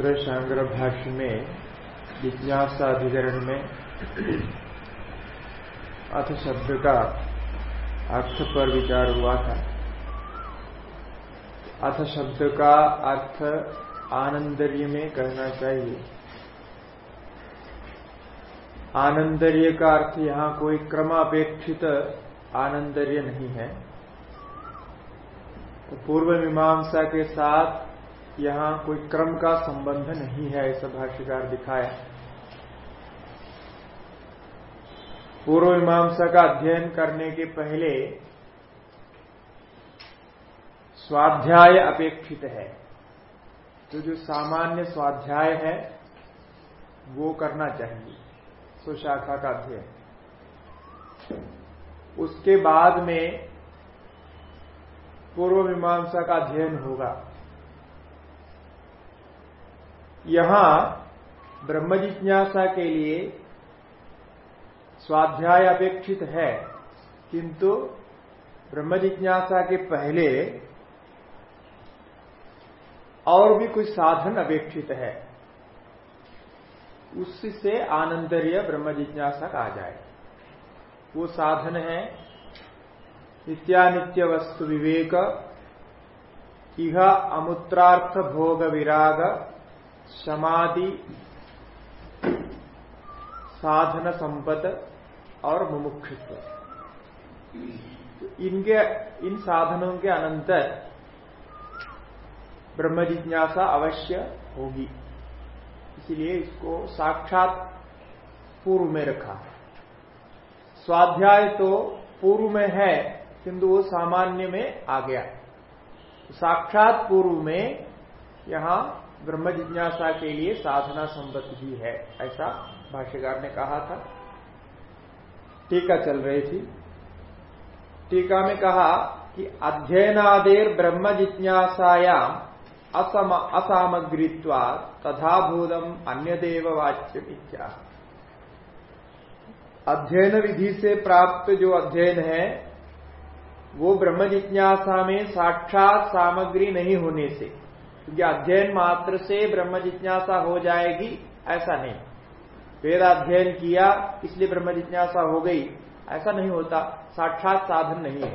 ब्रह्मसूत्र शांकर भाष्य में जिज्ञासा अधिकरण में, अथ शब्द का अर्थ पर विचार हुआ था। अथ शब्द का अर्थ आनंदर्य में कहना चाहिए। आनंदर्य का अर्थ यहाँ कोई क्रमापेक्षित आनंदर्य नहीं है। तो पूर्व मीमांसा के साथ यहाँ कोई क्रम का संबंध नहीं है, ऐसा भाष्यकार दिखाया। पूर्व मीमांसा का अध्ययन करने के पहले स्वाध्याय अपेक्षित है। तो जो सामान्य स्वाध्याय है, वो करना चाहिए सुशाखा का अध्ययन। उसके बाद में पूर्व मीमांसा का अध्ययन होगा। यहाँ ब्रह्म जिज्ञासा के लिए स्वाध्याय अपेक्षित है, किंतु ब्रह्म जिज्ञासा के पहले और भी कुछ साधन अपेक्षित है। उससे आनंदर्य ब्रह्म जिज्ञासा कहा जाए। वो साधन है नित्यानित्य वस्तु विवेक, इह अमुत्रार्थ भोग विराग समाधि, साधन संपद और मुमुक्षुत्व। इनके, इन साधनों के अनंतर ब्रह्म जिज्ञासा अवश्य होगी। इसलिए इसको साक्षात पूर्व में रखा। स्वाध्याय तो पूर्व में है, किंतु वो सामान्य में आ गया। साक्षात पूर्व में यहाँ ब्रह्म जिज्ञासा के लिए साधना संबद्ध भी है, ऐसा भाष्यकार ने कहा था। टीका चल रही थी। टीका में कहा कि अध्ययनादेर ब्रह्म जिज्ञासायाम असम असामग्रीत्वा तथाभूतम अन्यदेव वाच्य इत्या अध्ययन विधि से प्राप्त जो अध्ययन है, वो ब्रह्म जिज्ञासा में साक्षात सामग्री नहीं होने से। क्योंकि अध्ययन मात्र से ब्रह्म जिज्ञासा हो जाएगी, ऐसा नहीं। वेद अध्ययन किया, इसलिए ब्रह्म जिज्ञासा हो गई, ऐसा नहीं होता, साक्षात साधन नहीं है।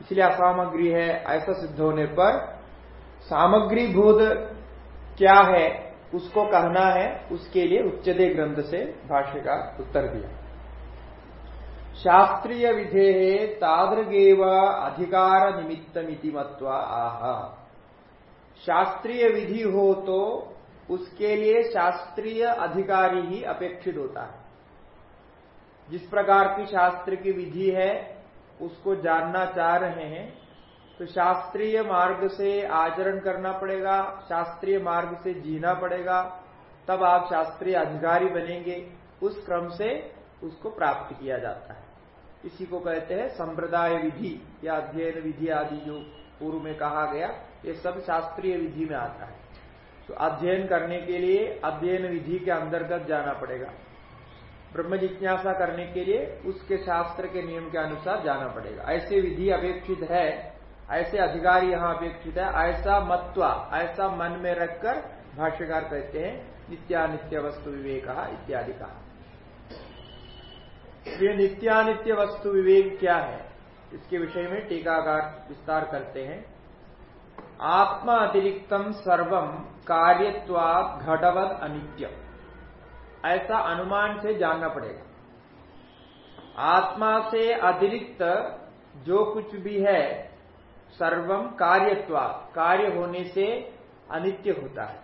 इसलिए असामग्री है, ऐसा सिद्ध होने पर सामग्री बोध क्या है, उसको कहना है, उसके लिए उच्चदे ग्रंथ से भाष्य का उत्तर दिया। शास्त्रीय विधे तादृगेव अधिकार निमित्त निमित्तमिति मत्वा आह। शास्त्रीय विधि हो तो उसके लिए शास्त्रीय अधिकारी ही अपेक्षित होता है। जिस प्रकार की शास्त्र की विधि है, उसको जानना चाह रहे हैं तो शास्त्रीय मार्ग से आचरण करना पड़ेगा, शास्त्रीय मार्ग से जीना पड़ेगा, तब आप शास्त्रीय अधिकारी बनेंगे। उस क्रम से उसको प्राप्त किया जाता है। इसी को कहते हैं संप्रदाय विधि या अध्ययन विधि आदि जो पूर्व में कहा गया। ये सब शास्त्रीय विधि में आता है। तो अध्ययन करने के लिए अध्ययन विधि के अंतर्गत जाना पड़ेगा। ब्रह्म जिज्ञासा करने के लिए उसके शास्त्र के नियम के अनुसार जाना पड़ेगा। ऐसे विधि अपेक्षित है, ऐसे अधिकार यहाँ अपेक्षित है, ऐसा मत्वा, ऐसा मन में रखकर भाष्यकार कहते हैं, नित्यानित्य वस्तु विवेक इत्यादि कहा ये नित्यानित्य वस्तु विवेक क्या है? इसके विषय में टीकाकार विस्तार करते हैं। आत्मा अतिरिक्तम सर्वम कार्यत्वा घटवत अनित्य ऐसा अनुमान से जानना पड़ेगा। आत्मा से अतिरिक्त जो कुछ भी है सर्वम कार्यत्वा कार्य होने से अनित्य होता है।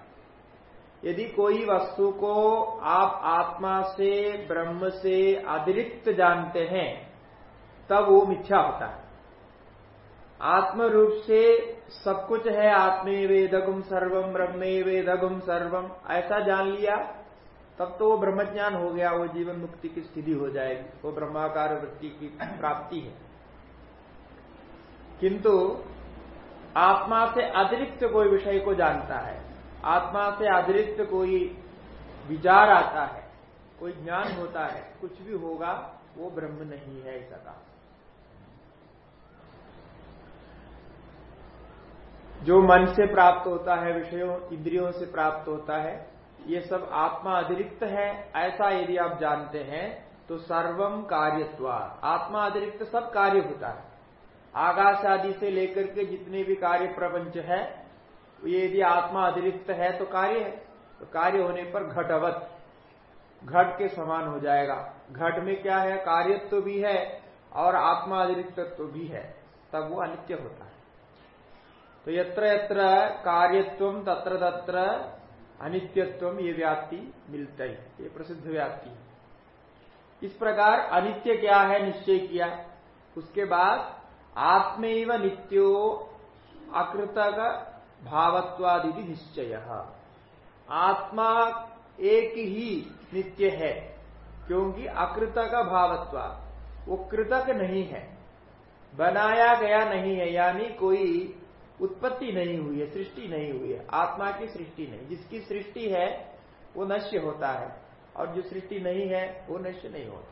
यदि कोई वस्तु को आप आत्मा से, ब्रह्म से अतिरिक्त जानते हैं, तब वो मिथ्या होता है। आत्म रूप से सब कुछ है आत्मे वेदगुम सर्वम ब्रह्मे वेदगुम सर्वम ऐसा जान लिया, तब तो वो ब्रह्मज्ञान हो गया, वो जीवन मुक्ति की स्थिति हो जाएगी। वो ब्रह्माकार वृत्ति की प्राप्ति है। किंतु आत्मा से अतिरिक्त कोई विषय को जानता है, आत्मा से अतिरिक्त कोई विचार आता है, कोई ज्ञान होता है, कुछ भी होगा, वो ब्रह्म नहीं है ऐसा कहा जो मन से प्राप्त होता है, विषयों, इंद्रियों से प्राप्त होता है, ये सब आत्मा अतिरिक्त है। ऐसा यदि आप जानते हैं तो सर्वम कार्यत्वा। आत्मा अतिरिक्त सब कार्य होता है। आकाश आदि से लेकर के जितने भी कार्य प्रपंच है, ये यदि आत्मा अतिरिक्त है तो कार्य है। तो कार्य होने पर घटवत, घट के समान हो जाएगा। घट में क्या है? कार्यत्व भी है और आत्मा अतिरिक्तत्व तो भी है। तब वो अनित्य होता है। तो यत्र यत्र कार्यत्व तत्र तत्र अनित्यत्व ये व्याप्ति मिलता ही, ये प्रसिद्ध व्याप्ति है। इस प्रकार अनित्य क्या है, निश्चय किया? उसके बाद आत्मेव नित्यो अकृत भावत्वादि निश्चय। आत्मा एक ही नित्य है, क्योंकि अकृत का भावत्व, वो कृतक नहीं है, बनाया गया नहीं है, यानी कोई उत्पत्ति नहीं हुई है, सृष्टि नहीं हुई है, आत्मा की सृष्टि नहीं। जिसकी सृष्टि है, वो नश्य होता है, और जो सृष्टि नहीं है, वो नश्य नहीं होता।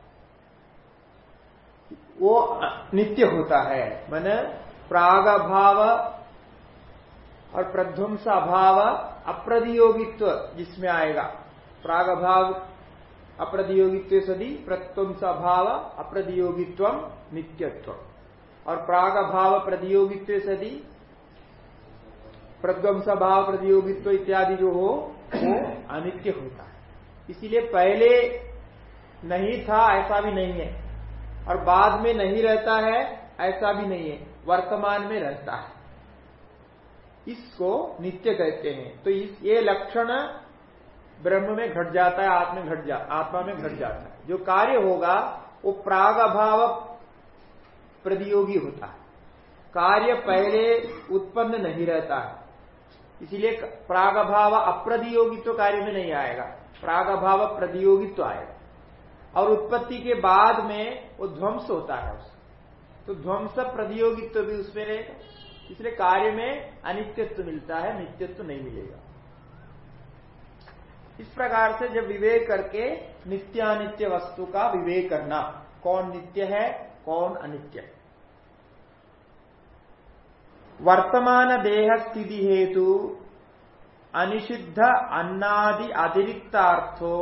वो नित्य होता है, मन प्राग भाव और प्रध्वंस अभाव अप्रदियोगित्व जिसमें आएगा। प्राग भाव अप्रतियोगित्व सदी प्रध्वंस अभाव अप्रदियोगित्व नित्यत्व। और प्राग भाव प्रतियोगित्व सदी प्रध्वंस भाव प्रतियोगित्व इत्यादि जो हो, वो अनित्य होता है। इसीलिए पहले नहीं था, ऐसा भी नहीं है। और बाद में नहीं रहता है, ऐसा भी नहीं है। वर्तमान में रहता है। इसको नित्य कहते हैं। तो इस, ये लक्षण ब्रह्म में घट जाता है, आत्मा में घट जा, आत्मा में घट जाता है। जो कार्य होगा, वो प्राग अभाव प्रतियोगी होता है। कार्य पहले उत्पन्न नहीं रहता है। इसीलिए प्राग अभाव अप्रतियोगित्व कार्य में नहीं आएगा। प्राग अभाव प्रतियोगित्व आएगा। और उत्पत्ति के बाद में वो ध्वंस होता है उसका तो ध्वंस प्रतियोगित्व भी उसमें रहेगा। इसलिए कार्य में अनित्यत्व मिलता है, नित्यत्व नहीं मिलेगा। इस प्रकार से जब विवेक करके नित्यानित्य वस्तु का विवेक करना, कौन नित्य है, कौन अनित्य वर्तमान देह स्थिति हेतु अनिषिद्ध अन्नादि अतिरिक्तार्थो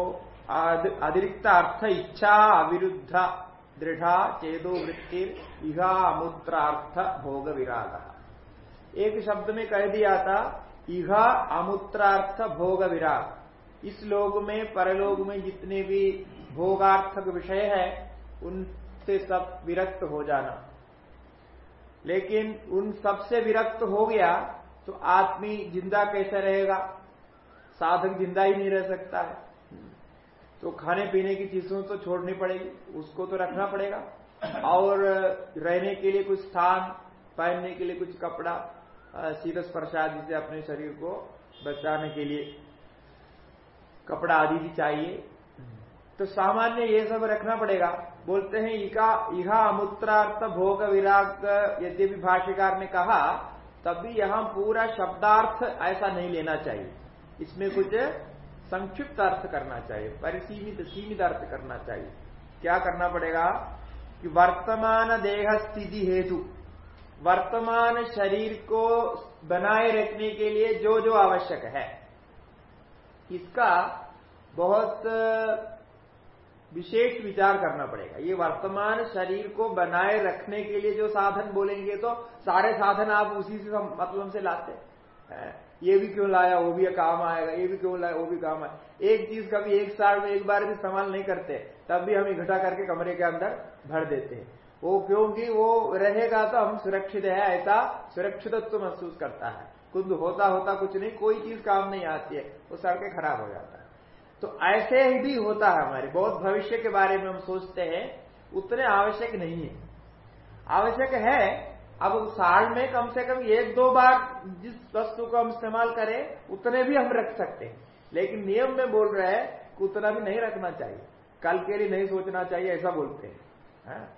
अतिरिक्तार्थ इच्छा, अविरुद्ध, दृढ़, चेदो, वृत्ति, इहा, अमुत्रार्थ भोग विराग एक शब्द में कह दिया था, इहा, अमुत्रार्थ भोग विराग इस लोग में, परलोक में जितने भी भोगार्थक विषय है, उनसे सब विरक्त हो जाना। लेकिन उन सबसे विरक्त हो गया तो आदमी ज़िंदा कैसे रहेगा? साधक ज़िंदा ही नहीं रह सकता है। तो खाने पीने की चीज़ों तो छोड़नी पड़ेगी, उसको तो रखना पड़ेगा। और रहने के लिए कुछ स्थान, पहनने के लिए कुछ कपड़ा शीरस प्रसाद से अपने शरीर को बचाने के लिए कपड़ा आदि भी चाहिए। तो सामान्य ये सब रखना पड़ेगा। बोलते हैं, इका, इहा अमुत्रार्थ भोग विराग, यद्यपि भाष्यकार ने कहा तब भी यहाँ पूरा शब्दार्थ ऐसा नहीं लेना चाहिए। इसमें कुछ संक्षिप्त अर्थ करना चाहिए, परिसीमित, सीमित अर्थ करना चाहिए। क्या करना पड़ेगा? कि वर्तमान देह स्थिति हेतु, वर्तमान शरीर को बनाए रखने के लिए जो जो आवश्यक है, इसका बहुत विशेष विचार करना पड़ेगा। ये वर्तमान शरीर को बनाए रखने के लिए जो साधन बोलेंगे तो सारे साधन आप उसी से मतलब से लाते हैं। ये भी क्यों लाया? वो भी काम आएगा। ये भी क्यों लाया? वो भी काम आएगा। एक चीज़ कभी एक साल में एक बार भी इस्तेमाल नहीं करते, तब भी हम इकट्ठा करके कमरे के अंदर भर देते हैं। वो क्योंकि वो रहेगा तो हम सुरक्षित है, ऐसा सुरक्षितत्व महसूस करता है। खुद होता होता कुछ नहीं, कोई चीज़ काम नहीं आती है, वो सड़कें खराब हो जाता है। तो ऐसे ही भी होता है हमारे, बहुत भविष्य के बारे में हम सोचते हैं, उतने आवश्यक नहीं है। आवश्यक है, अब साल में कम से कम एक दो बार जिस वस्तु को हम इस्तेमाल करें, उतने भी हम रख सकते हैं। लेकिन नियम में बोल रहे हैं कि उतना भी नहीं रखना चाहिए। कल के लिए नहीं सोचना चाहिए, ऐसा बोलते हैं। है?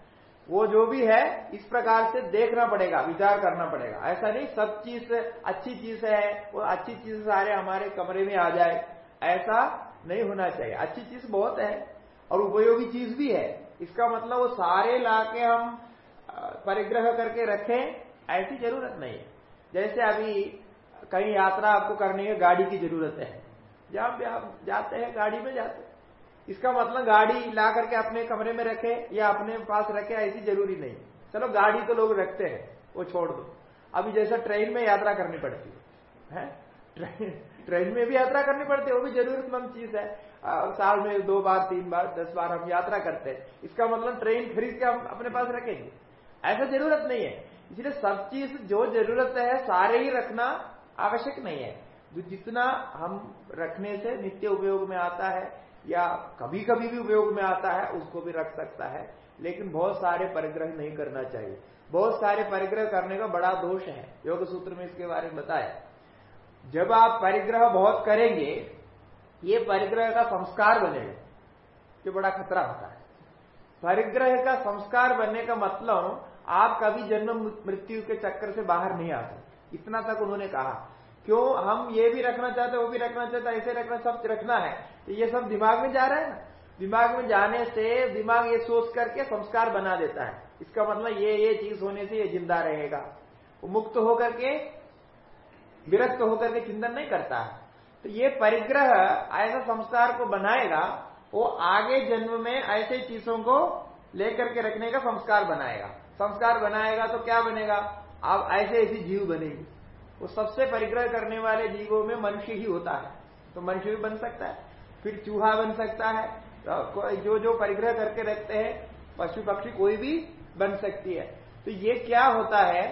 वो जो भी है, इस प्रकार से देखना पड़ेगा, विचार करना पड़ेगा। ऐसा नहीं, सब चीज़ अच्छी चीज़ है, वो अच्छी चीज़ सारे हमारे कमरे में आ जाए। ऐसा नहीं होना चाहिए। अच्छी चीज़ बहुत है और उपयोगी चीज़ भी है। इसका मतलब वो सारे लाके हम परिग्रह करके रखें ऐसी ज़रूरत नहीं है। जैसे अभी कहीं यात्रा आपको करने की गाड़ी की ज़रूरत है। जहाँ भी आप जाते हैं गाड़ी में जाते हैं। इसका मतलब गाड़ी ला करके अपने कमरे में रखे या अपने पास रखे ऐसी ज़रूरी नहीं। चलो गाड़ी तो लोग रखते हैं वो छोड़ दो। अभी जैसा ट्रेन में यात्रा करनी पड़ती है, ट्रेन ट्रेन में भी यात्रा करनी पड़ती है वो भी जरूरतमंद चीज़ है। आ, साल में दो बार तीन बार दस बार हम यात्रा करते हैं। इसका मतलब ट्रेन खरीद के हम अपने पास रखेंगे। ऐसा ज़रूरत नहीं है। इसलिए सब चीज़ जो ज़रूरत है सारे ही रखना आवश्यक नहीं है। जो जितना हम रखने से नित्य उपयोग में आता है या कभी कभी भी उपयोग में आता है उसको भी रख सकता है। लेकिन बहुत सारे परिग्रह नहीं करना चाहिए। बहुत सारे परिग्रह करने का बड़ा दोष है। योग सूत्र में इसके बारे में बताया। जब आप परिग्रह बहुत करेंगे, ये परिग्रह का संस्कार बनेगा, ये बड़ा खतरा होता है। परिग्रह का संस्कार बनने का मतलब आप कभी जन्म मृत्यु के चक्कर से बाहर नहीं आते। इतना तक उन्होंने कहा। क्यों? हम ये भी रखना चाहते वो भी रखना चाहते ऐसे रखना, सब रखना है। तो ये सब दिमाग में जा रहा है ना? दिमाग में जाने से दिमाग ये सोच करके संस्कार बना देता है। इसका मतलब ये ये चीज़ होने से ये ज़िंदा रहेगा। मुक्त होकर के विरक्त होकर के चिंतन नहीं करता। है तो ये परिग्रह ऐसा संस्कार को बनाएगा, वो आगे जन्म में ऐसे चीज़ों को लेकर के रखने का संस्कार बनाएगा। संस्कार बनाएगा तो क्या बनेगा? आप ऐसे ऐसे जीव बनेगी। वो सबसे परिग्रह करने वाले जीवों में मनुष्य ही होता है। तो मनुष्य भी बन सकता है, फिर चूहा बन सकता है। तो जो जो परिग्रह करके रखते हैं, पशु पक्षी कोई भी बन सकती है। तो ये क्या होता है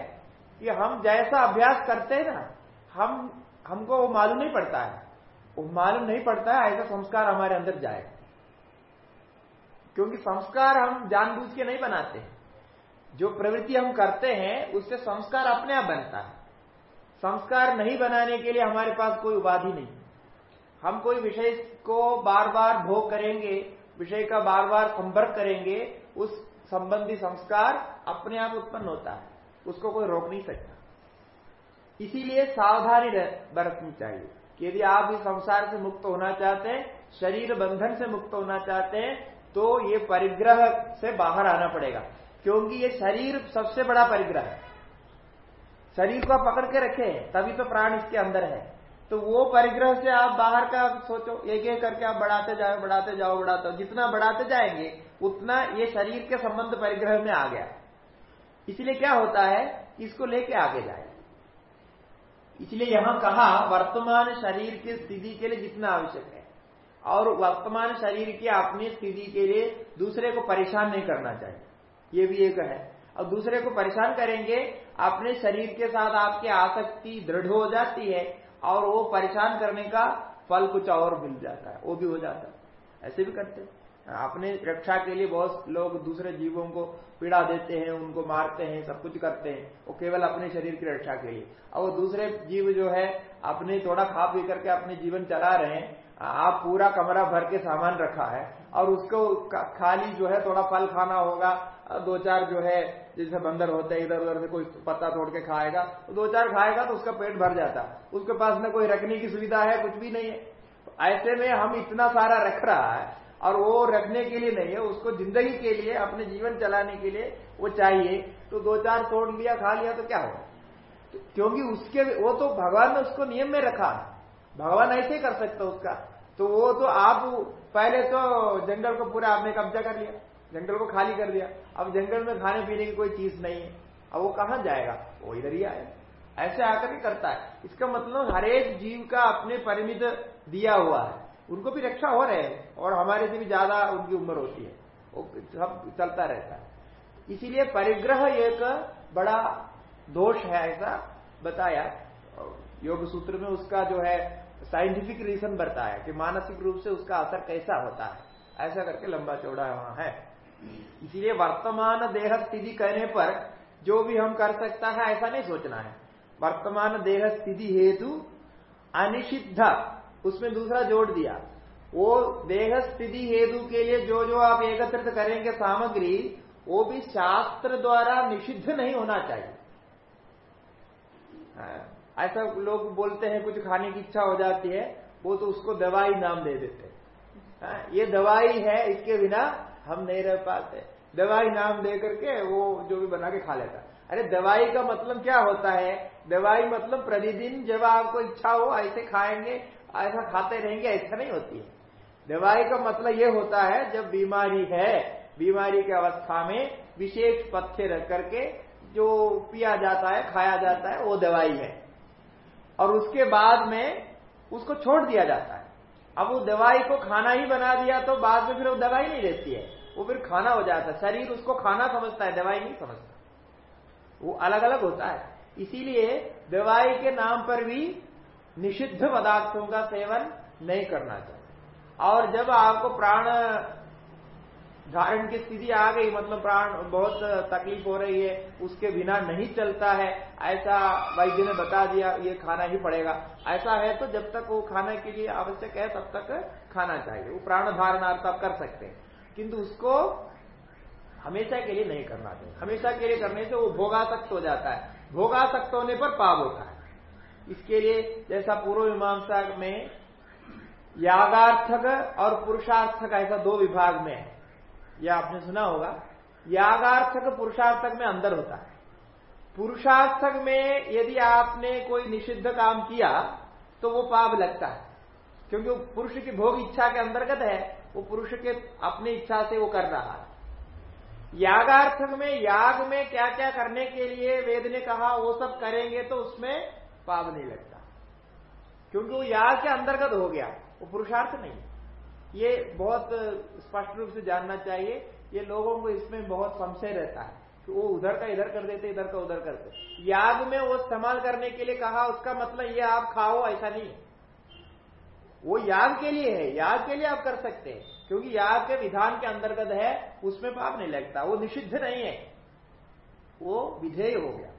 कि हम जैसा अभ्यास करते हैं ना हम, हमको वो मालूम नहीं पड़ता है। वो मालूम नहीं पड़ता है, ऐसा संस्कार हमारे अंदर जाए। क्योंकि संस्कार हम जानबूझ के नहीं बनाते। जो प्रवृत्ति हम करते हैं, उससे संस्कार अपने आप बनता है। संस्कार नहीं बनाने के लिए हमारे पास कोई उपाधि नहीं। हम कोई विषय को बार बार भोग करेंगे, विषय का बार बार संपर्क करेंगे, उस संबंधी संस्कार अपने आप उत्पन्न होता है। उसको कोई रोक नहीं सकता। इसीलिए सावधानी बरतनी चाहिए। कि यदि आप इस संसार से मुक्त होना चाहते हैं, शरीर बंधन से मुक्त होना चाहते हैं तो ये परिग्रह से बाहर आना पड़ेगा। क्योंकि ये शरीर सबसे बड़ा परिग्रह है। शरीर को पकड़ के रखे, तभी तो प्राण इसके अंदर है। तो वो परिग्रह से आप बाहर का सोचो, एक एक करके आप बढ़ाते जाओ बढ़ाते जाओ, बढ़ाते जितना बढ़ाते जाएँगे, उतना ये शरीर के संबंध परिग्रह में आ गया। इसलिए क्या होता है, इसको लेके आगे जाए। इसलिए यहाँ कहा, वर्तमान शरीर की स्थिति के लिए जितना आवश्यक है। और वर्तमान शरीर की अपनी स्थिति के लिए दूसरे को परेशान नहीं करना चाहिए। ये भी एक है। और दूसरे को परेशान करेंगे, अपने शरीर के साथ आपकी आसक्ति दृढ़ हो जाती है और वो परेशान करने का फल कुछ और मिल जाता है, वो भी हो जाता है। ऐसे भी करते हैं। अपने रक्षा के लिए बहुत लोग दूसरे जीवों को पीड़ा देते हैं, उनको मारते हैं, सब कुछ करते हैं, वो केवल अपने शरीर की रक्षा के लिए। और दूसरे जीव जो है, अपने थोड़ा खा पी करके अपने जीवन चला रहे हैं, आप पूरा कमरा भर के सामान रखा है, और उसको खाली जो है थोड़ा फल खाना होगा, दो चार जो है, जैसे बंदर होते हैं, इधर उधर से कोई पत्ता तोड़ के खाएगा तो दो चार खाएगा तो उसका पेट भर जाता। उसके पास में कोई रखने की सुविधा है, कुछ भी नहीं है। ऐसे में हम इतना सारा रख रहा है और वो रखने के लिए नहीं है, उसको ज़िंदगी के लिए, अपने जीवन चलाने के लिए वो चाहिए। तो दो चार तोड़ लिया, खा लिया तो क्या होगा? तो क्योंकि उसके, वो तो भगवान ने उसको नियम में रखा। भगवान ऐसे कर सकता उसका। तो वो तो आप, पहले तो जंगल को पूरा आपने कब्जा कर लिया, जंगल को खाली कर दिया। अब जंगल में खाने पीने की कोई चीज़ नहीं है। अब वो कहाँ जाएगा? वो इधर ही आएगा। ऐसे आकर ही करता है। इसका मतलब हरेक जीव का अपने परिमित दिया हुआ है। उनको भी रक्षा हो रहे हैं और हमारे से भी ज़्यादा उनकी उम्र होती है। वो सब चलता रहता है। इसीलिए परिग्रह एक बड़ा दोष है, ऐसा बताया। योग सूत्र में उसका जो है साइंटिफिक रीजन बताया कि मानसिक रूप से उसका असर कैसा होता है। ऐसा करके लंबा चौड़ा वहाँ है। इसीलिए वर्तमान देह स्थिति कहने पर जो भी हम कर सकता है, ऐसा नहीं सोचना है। वर्तमान देह स्थिति हेतु अनिषिद्ध उसमें दूसरा जोड़ दिया। वो देह स्थिति हेतु के लिए जो जो आप एकत्रित करेंगे सामग्री वो भी शास्त्र द्वारा निषिद्ध नहीं होना चाहिए। हाँ, ऐसा लोग बोलते हैं कुछ खाने की इच्छा हो जाती है वो तो उसको दवाई नाम दे देते हैं। हाँ, ये दवाई है इसके बिना हम नहीं रह पाते। दवाई नाम दे करके वो जो भी बना के खा लेता। अरे दवाई का मतलब क्या होता है? दवाई मतलब प्रतिदिन जब आपको इच्छा हो ऐसे खाएँगे ऐसा खाते रहेंगे, ऐसा नहीं होती है। दवाई का मतलब ये होता है, जब बीमारी है, बीमारी की अवस्था में विशेष पथ्य रख करके जो पिया जाता है, खाया जाता है, वो दवाई है। और उसके बाद में उसको छोड़ दिया जाता है। अब वो दवाई को खाना ही बना दिया तो बाद में फिर वो दवाई नहीं रहती है। वो फिर खाना हो जाता है। शरीर उसको खाना समझता है, दवाई नहीं समझता। वो अलग अलग होता है। इसीलिए दवाई के नाम पर भी निषिद्ध पदार्थों का सेवन नहीं करना चाहिए। और जब आपको प्राण धारण की स्थिति आ गई मतलब प्राण बहुत तकलीफ़ हो रही है, उसके बिना नहीं चलता है, ऐसा वैद्य ने बता दिया, ये खाना ही पड़ेगा। ऐसा है तो जब तक वो खाने के लिए आवश्यक है, तब तक खाना चाहिए। वो प्राण धारणार्थ आप कर सकते हैं। किंतु उसको हमेशा के लिए नहीं करना चाहिए। हमेशा के लिए करने से वो भोगासक्त हो जाता है। भोगासक्त होने पर पाप होता है। इसके लिए जैसा पूर्व मीमांसा में यागार्थक और पुरुषार्थक, ऐसा दो विभाग में है। यह आपने सुना होगा। यागार्थक पुरुषार्थक में अंदर होता है। पुरुषार्थक में यदि आपने कोई निषिद्ध काम किया तो वो पाप लगता है। क्योंकि वो पुरुष की भोग इच्छा के अंतर्गत है, वो पुरुष के अपनी इच्छा से वो कर रहा है। यागार्थक में, याग में क्या क्या करने के लिए वेद ने कहा, वो सब करेंगे तो उसमें पाप नहीं लगता। क्योंकि वो याग के अंतर्गत हो गया, वो पुरुषार्थ नहीं ये बहुत स्पष्ट रूप से जानना चाहिए, ये लोगों को इसमें बहुत संशय रहता है कि वो उधर का इधर कर देते, इधर का उधर करते। याग में वो इस्तेमाल करने के लिए कहा, उसका मतलब ये आप खाओ, ऐसा नहीं वो याग के लिए है याग के लिए आप कर सकते हैं, क्योंकि याग के विधान के अंतर्गत है, उसमें पाप नहीं लगता, वो निषिद्ध नहीं है। वो विधेय हो गया।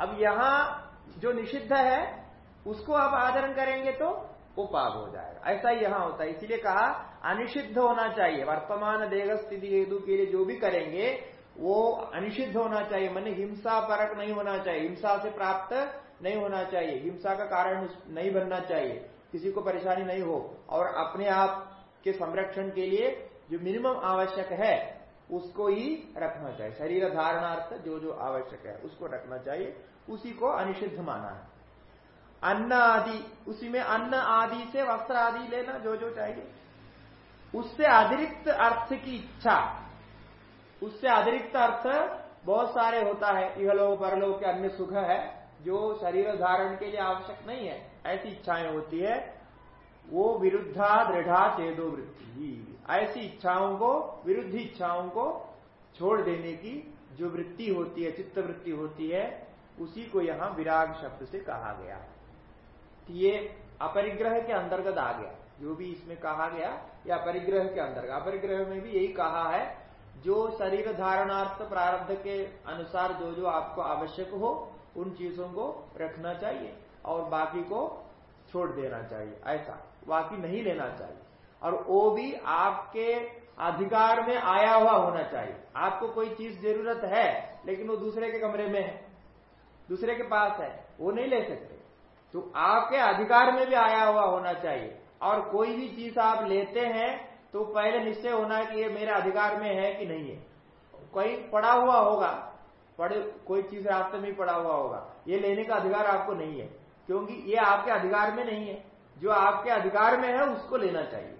अब यहाँ जो निषिद्ध है, उसको आप आदरण करेंगे तो वो पाप हो जाएगा। ऐसा ही यहाँ होता है। इसीलिए कहा, अनिषिद्ध होना चाहिए। वर्तमान देह स्थिति हेतु के लिए जो भी करेंगे, वो अनिषिद्ध होना चाहिए। मन हिंसा परक नहीं होना चाहिए। हिंसा से प्राप्त नहीं होना चाहिए। हिंसा का कारण नहीं बनना चाहिए। किसी को परेशानी नहीं हो। और अपने आप के संरक्षण के लिए जो मिनिमम आवश्यक है, उसको ही रखना चाहिए। शरीर धारणार्थ जो जो आवश्यक है, उसको रखना चाहिए। उसी को अनिषिद्ध माना है। अन्न आदि, उसी में अन्न आदि से वस्त्र आदि लेना, जो जो चाहिए। उससे अतिरिक्त अर्थ की इच्छा। उससे अतिरिक्त अर्थ बहुत सारे होता है। यह लोग परलोक के अन्य सुख है, जो शरीर धारण के लिए आवश्यक नहीं है। ऐसी इच्छाएँ होती है, वो विरुद्धा दृढ़ा चेदो वृत्ति। ऐसी इच्छाओं को, विरुद्ध इच्छाओं को छोड़ देने की जो वृत्ति होती है, चित्त वृत्ति होती है उसी को यहाँ विराग शब्द से कहा गया। तो ये अपरिग्रह के अंतर्गत आ गया। जो भी इसमें कहा गया, या अपरिग्रह के अंतर्गत। अपरिग्रह में भी यही कहा है, जो शरीर धारणार्थ प्रारब्ध के अनुसार जो जो आपको आवश्यक हो, उन चीज़ों को रखना चाहिए और बाकी को छोड़ देना चाहिए। ऐसा। बाकी नहीं लेना चाहिए। और वो भी आपके अधिकार में आया हुआ होना चाहिए। आपको कोई चीज़ ज़रूरत है, लेकिन वो दूसरे के कमरे में है। दूसरे के पास है, वो नहीं ले सकते। तो आपके अधिकार में भी आया हुआ होना चाहिए। और कोई भी चीज़ आप लेते हैं तो पहले निश्चय होना है कि ये मेरे अधिकार में है कि नहीं है। कोई पड़ा हुआ होगा, पड़े, कोई चीज़ रास्ते में पड़ा हुआ होगा। ये लेने का अधिकार आपको नहीं है, क्योंकि ये आपके अधिकार में नहीं है। जो आपके अधिकार में है, उसको लेना चाहिए।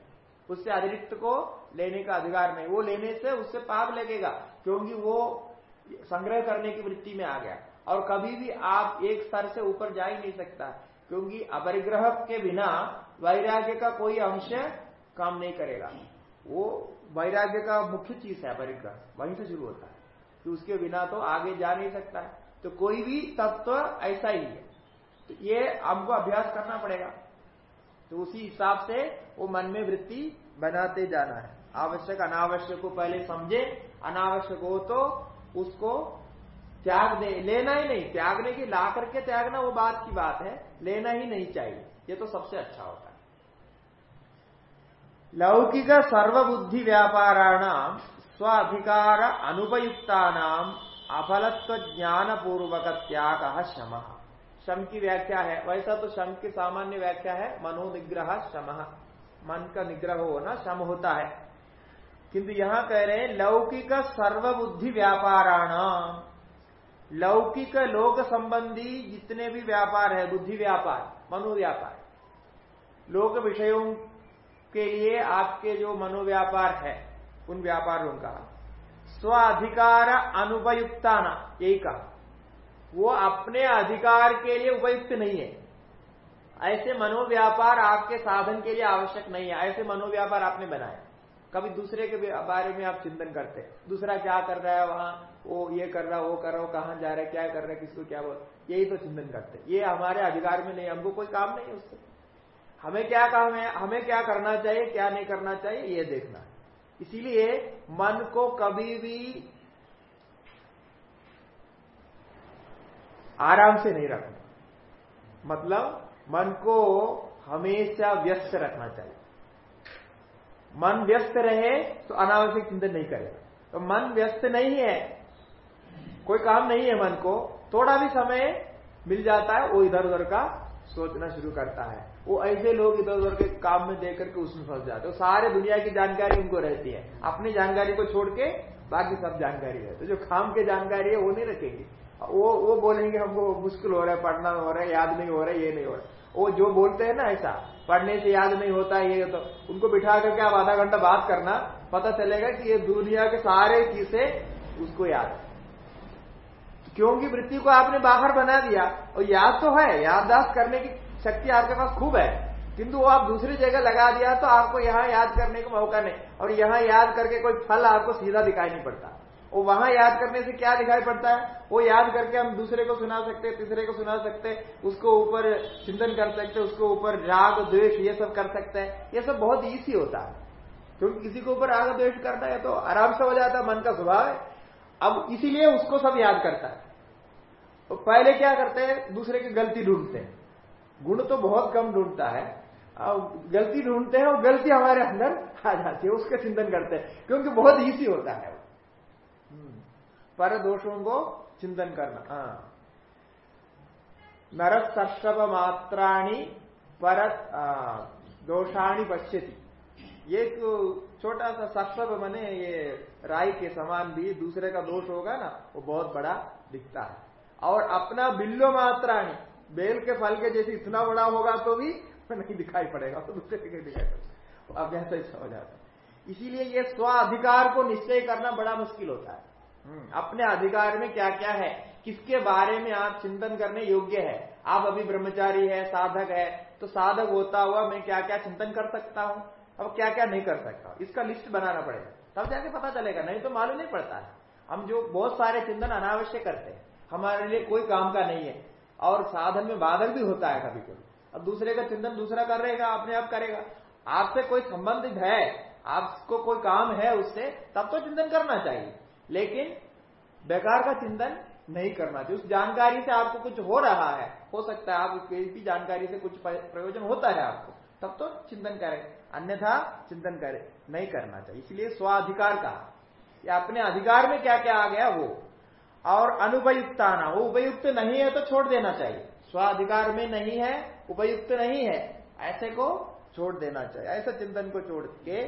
उससे अतिरिक्त को लेने का अधिकार नहीं। वो लेने से उससे पाप लगेगा, क्योंकि वो संग्रह करने की वृत्ति में आ गया। और कभी भी आप एक स्तर से ऊपर जा ही नहीं सकता, क्योंकि अपरिग्रह के बिना वैराग्य का कोई अंश काम नहीं करेगा। वो वैराग्य का मुख्य चीज़ है अपरिग्रह, वहीं से शुरू होता है। कि उसके बिना तो आगे जा नहीं सकता। है तो कोई भी तत्व ऐसा ही है। तो ये हमको अभ्यास करना पड़ेगा। तो उसी हिसाब से वो मन में वृत्ति बनाते जाना है। आवश्यक, अनावश्यक को पहले समझे, अनावश्यक हो तो उसको त्याग दे लेना ही नहीं, त्यागने की ला करके त्यागना वो बात की बात है, लेना ही नहीं चाहिए। ये तो सबसे अच्छा होता है। लौकिक सर्वबुद्धि व्यापाराणाम स्व अधिकार अनुपयुक्ता नाम अफलत्व ज्ञान पूर्वक त्याग शम। शम की व्याख्या है। वैसा तो शम की सामान्य व्याख्या है। मनोनिग्रह शम। मन का निग्रह होना शम होता है। किंतु यहाँ कह रहे हैं, लौकिक सर्वबुद्धि व्यापाराणाम। लौकिक लोक संबंधी जितने भी व्यापार है, बुद्धि व्यापार मनोव्यापार लोक विषयों के लिए आपके जो मनोव्यापार है, उन व्यापारों का। स्वाधिकार अनुपयुक्ताना, यही कहा। वो अपने अधिकार के लिए उपयुक्त नहीं है। ऐसे मनोव्यापार आपके साधन के लिए आवश्यक नहीं है। ऐसे मनोव्यापार आपने बनाए। कभी दूसरे के बारे में आप चिंतन करते हैं। दूसरा क्या कर रहा है वहाँ? वो ये कर रहा है वो कर रहा हो कहाँ जा रहा है, क्या कर रहा है, किसको क्या बोल यही तो चिंतन करते ये हमारे अधिकार में नहीं, हमको कोई काम नहीं है उससे। हमें क्या काम है, हमें क्या करना चाहिए, क्या नहीं करना चाहिए, ये देखना इसीलिए मन को कभी भी आराम से नहीं रखना। मतलब मन को हमेशा व्यस्त रखना चाहिए। मन व्यस्त रहे तो अनावश्यक चिंतन नहीं करेगा। तो मन व्यस्त नहीं है, कोई काम नहीं है मन को, थोड़ा भी समय मिल जाता है, वो इधर उधर का सोचना शुरू करता है। वो ऐसे लोग इधर उधर के काम में देकर के उसमें फंस जाते हैं। सारे दुनिया की जानकारी उनको रहती है। अपनी जानकारी को छोड़ के बाकी सब जानकारी है। तो जो काम की जानकारी है, वो नहीं रखेंगे। वो वो बोलेंगे हमको मुश्किल हो रहा है, पढ़ना हो रहा है, याद नहीं हो रहा है, ये नहीं हो रहा वो जो बोलते हैं ना ऐसा पढ़ने से याद नहीं होता ये तो। उनको बिठा करके आप आधा घंटा बात करना, पता चलेगा कि ये दुनिया के सारे चीज़ें उसको याद है। क्योंकि वृत्ति को आपने बाहर बना दिया? और याद तो है, याददाश्त करने की शक्ति आपके पास खूब है। किंतु वो आप दूसरी जगह लगा दिया तो आपको यहाँ याद करने का मौका नहीं। और यहाँ याद करके कोई फल आपको सीधा दिखाई नहीं पड़ता। वो वहाँ याद करने से क्या दिखाई पड़ता है? वो याद करके हम दूसरे को सुना सकते, तीसरे को सुना सकते, उसको ऊपर चिंतन कर सकते, उसको ऊपर राग, द्वेष, ये सब कर सकते हैं। ये सब बहुत ईजी होता है। क्योंकि किसी को ऊपर राग, द्वेष करना है तो आराम से हो जाता है, मन का स्वभाव है। अब इसीलिए उसको सब याद करता है। तो पहले क्या करते हैं? दूसरे की गलती ढूंढते हैं। गुण तो बहुत कम ढूंढता है। अब गलती ढूंढते हैं और गलती हमारे अंदर आ जाती है, उसका चिंतन करते हैं। क्योंकि बहुत ईजी होता है पर दोषों को चिंतन करना। हाँ। नरत सष्टभ मात्राणी पर दोषाणी पश्यति। तो छोटा सा सष्टभ बने ये राय के समान भी दूसरे का दोष होगा ना, वो बहुत बड़ा दिखता है। और अपना बिल्लो मात्राणी, बेल के फल के जैसे इतना बड़ा होगा तो भी नहीं दिखाई पड़ेगा तो दूसरे के दिखाई पड़ेगा। अभ्यास ऐसा हो जाता है। इसीलिए ये स्व अधिकार को निश्चय करना बड़ा मुश्किल होता है। अपने अधिकार में क्या क्या है? किसके बारे में आप चिंतन करने योग्य है? आप अभी ब्रह्मचारी है, साधक है तो साधक होता हुआ मैं क्या क्या चिंतन कर सकता हूँ? अब क्या क्या नहीं कर सकता? इसका लिस्ट बनाना पड़ेगा। तब जाके पता चलेगा, नहीं तो मालूम नहीं पड़ता है। हम जो बहुत सारे चिंतन अनावश्यक करते हैं, हमारे लिए कोई काम का नहीं है। और साधन में बाधक भी होता है कभी कभी अब दूसरे का चिंतन दूसरा कर रहेगा, अपने आप करेगा। आपसे कोई संबंधित है, आपको कोई काम है उससे, तब तो चिंतन करना चाहिए। लेकिन बेकार का चिंतन नहीं करना चाहिए। उस जानकारी से आपको कुछ हो रहा है, हो सकता है आप भी जानकारी से कुछ प्रयोजन होता है आपको, तब तो चिंतन करें। अन्यथा चिंतन करें, नहीं करना चाहिए। इसलिए स्वाधिकार का या अपने अधिकार में क्या क्या आ गया वो? और अनुपयुक्ता ना वो उपयुक्त नहीं है तो छोड़ देना चाहिए। स्वाधिकार में नहीं है, उपयुक्त नहीं है, ऐसे को छोड़ देना चाहिए। ऐसा चिंतन को छोड़ के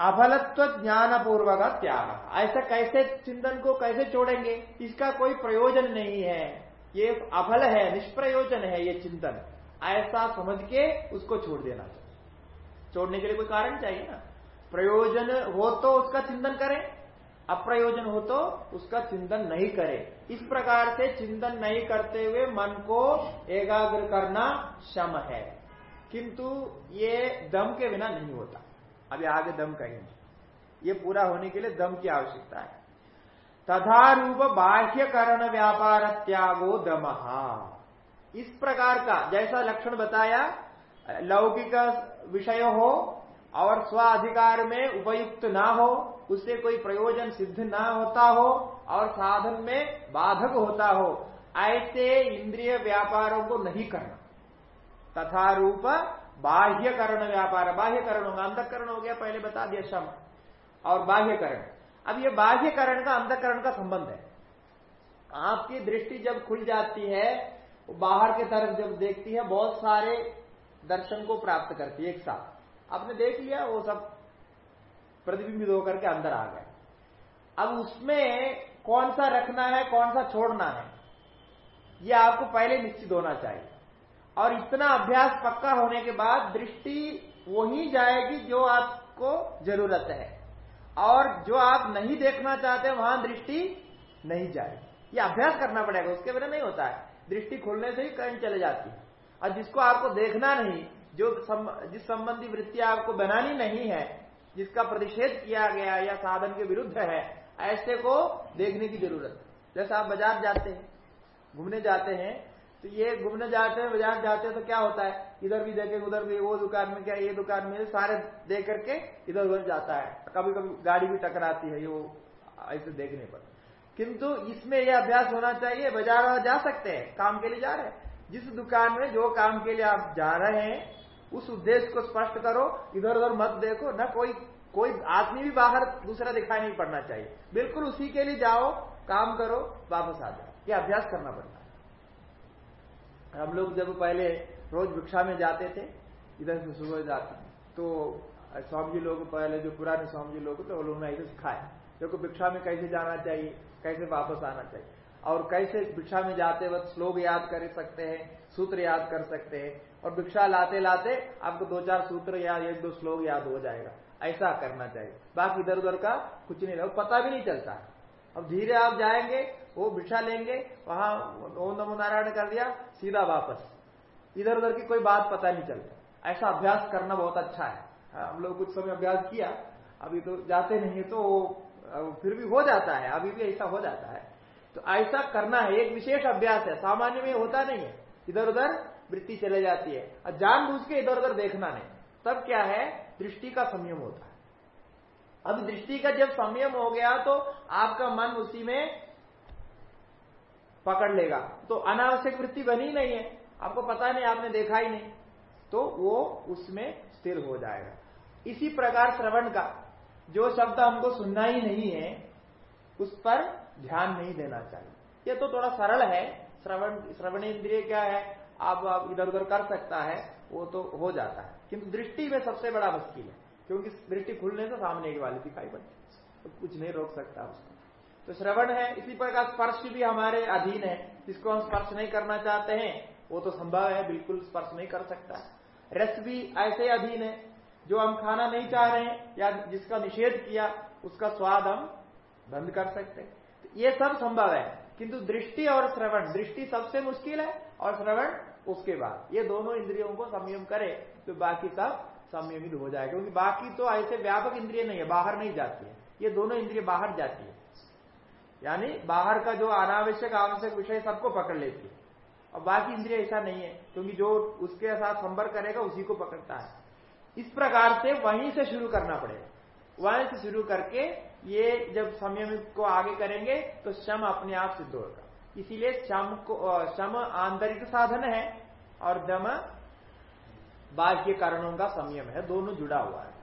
अफलत्व ज्ञान पूर्वक त्याग। ऐसा कैसे चिंतन को कैसे छोड़ेंगे? इसका कोई प्रयोजन नहीं है। ये अफल है, निष्प्रयोजन है ये चिंतन। ऐसा समझ के उसको छोड़ देना चाहिए। छोड़ने के लिए कोई कारण चाहिए ना? प्रयोजन हो तो उसका चिंतन करें, अप्रयोजन हो तो उसका चिंतन नहीं करे। इस प्रकार से चिंतन नहीं करते हुए मन को एकाग्र करना शम है। किंतु ये दम के बिना नहीं होता। अभी आगे दम कहेंगे। ये पूरा होने के लिए दम की आवश्यकता है। तथा रूप बाह्य करण व्यापार त्यागो दम इस प्रकार का जैसा लक्षण बताया, लौकिक विषय हो और स्व अधिकार में उपयुक्त ना हो, उससे कोई प्रयोजन सिद्ध ना होता हो और साधन में बाधक होता हो, ऐसे इंद्रिय व्यापारों को नहीं करना। तथा रूप बाह्यकरण व्यापार, बाह्यकरण होगा अंतकरण हो गया, पहले बता दिया शम और बाह्यकरण। अब ये बाह्यकरण का अंतकरण का संबंध है। आपकी दृष्टि जब खुल जाती है बाहर की तरफ़ जब देखती है, बहुत सारे दर्शन को प्राप्त करती है एक साथ। आपने देख लिया, वो सब प्रतिबिंबित होकर के अंदर आ गए। अब उसमें कौन सा रखना है, कौन सा छोड़ना है, ये आपको पहले निश्चित होना चाहिए। और इतना अभ्यास पक्का होने के बाद दृष्टि वही जाएगी जो आपको ज़रूरत है। और जो आप नहीं देखना चाहते वहाँ दृष्टि नहीं जाएगी। ये अभ्यास करना पड़ेगा उसके बिना नहीं होता है। दृष्टि खोलने से ही कहीं चले जाती है। और जिसको आपको देखना नहीं जो सम, जिस संबंधी वृत्ति आपको बनानी नहीं है जिसका प्रतिषेध किया गया या साधन के विरुद्ध है ऐसे को देखने की ज़रूरत जैसे आप बाज़ार जाते हैं घूमने जाते हैं तो ये घूमने जाते हैं, बाज़ार जाते हैं तो क्या होता है? इधर भी देखे, उधर भी, वो दुकान में क्या, ये दुकान में, सारे देख करके इधर उधर जाता है। कभी कभी गाड़ी भी टकराती है, ये ऐसे देखने पर। किंतु इसमें यह अभ्यास होना चाहिए, बाज़ार जा सकते हैं, काम के लिए जा रहे हैं। जिस दुकान में जो काम के लिए आप जा रहे हैं, उस उद्देश्य को स्पष्ट करो, इधर उधर मत देखो, न कोई कोई आदमी भी बाहर दूसरा दिखाई नहीं पड़ना चाहिए। बिल्कुल उसी के लिए जाओ, काम करो, वापस आ जाओ। ये अभ्यास करना पड़ता हम लोग जब पहले रोज भिक्षा में जाते थे, इधर से सुबह जाते तो स्वामी जी लोग पहले जो पुराने स्वामी जी लोग थे वो लोगों ने ऐसे सिखाया देखो भिक्षा में कैसे जाना चाहिए, कैसे वापस आना चाहिए। और कैसे भिक्षा में जाते वक्त श्लोक याद कर सकते हैं, सूत्र याद कर सकते हैं, और भिक्षा लाते लाते आपको दो चार सूत्र या एक दो श्लोक याद हो जाएगा। ऐसा करना चाहिए। बाकी इधर उधर का कुछ नहीं पता भी नहीं चलता। अब धीरे आप जाएँगे वो भिक्षा लेंगे वहाँ ओम नमो नारायण कर दिया सीधा वापस। इधर उधर की कोई बात पता नहीं चलता ऐसा अभ्यास करना बहुत अच्छा है। हाँ, हम लोग कुछ समय अभ्यास किया अभी तो जाते नहीं तो फिर भी हो जाता है अभी भी ऐसा हो जाता है। तो ऐसा करना है एक विशेष अभ्यास है सामान्य में होता नहीं है। इधर उधर वृत्ति चले जाती है। और जानबूझ के इधर उधर देखना नहीं। तब क्या है? दृष्टि का संयम होता है। अब दृष्टि का जब संयम हो गया तो आपका मन उसी में पकड़ लेगा। तो अनावश्यक वृत्ति बनी नहीं है। आपको पता नहीं आपने देखा ही नहीं। तो वो उसमें स्थिर हो जाएगा। इसी प्रकार श्रवण का जो शब्द हमको सुनना ही नहीं है उस पर ध्यान नहीं देना चाहिए। ये तो थोड़ा सरल है। श्रवण श्रवण इंद्रिय क्या है? आप, इधर उधर कर सकता है वो तो हो जाता है। किंतु दृष्टि में सबसे बड़ा मुश्किल है क्योंकि दृष्टि खुलने से सामने वाली दिखाई पड़ती तो कुछ नहीं रोक सकता उसको। तो श्रवण है, इसी प्रकार स्पर्श भी हमारे अधीन है। जिसको हम स्पर्श नहीं करना चाहते हैं, वो तो संभव है, बिल्कुल स्पर्श नहीं कर सकता। रस भी ऐसे अधीन है, जो हम खाना नहीं चाह रहे हैं, या जिसका निषेध किया, उसका स्वाद हम बंद कर सकते हैं। तो ये सब संभव है। किंतु दृष्टि और श्रवण, दृष्टि सबसे मुश्किल है, और श्रवण उसके बाद। ये दोनों इंद्रियों को संयम करे तो बाकी सब संयमित हो जाएगा। क्योंकि बाकी तो ऐसे व्यापक इंद्रिय नहीं है, बाहर नहीं जाती है। ये दोनों इंद्रिय बाहर जाती है। यानी बाहर का जो अनावश्यक आवश्यक विषय सबको पकड़ लेती है। और बाकी इंद्रिय ऐसा नहीं है, क्योंकि जो उसके साथ संपर्क करेगा, उसी को पकड़ता है। इस प्रकार से वहीं से शुरू करना पड़ेगा। वहीं से शुरू करके ये जब संयम को आगे करेंगे तो शम अपने आप सिद्ध होगा। इसीलिए शम को शम आंतरिक साधन है, और दम बाह्य कारणों का संयम है। दोनों जुड़ा हुआ है।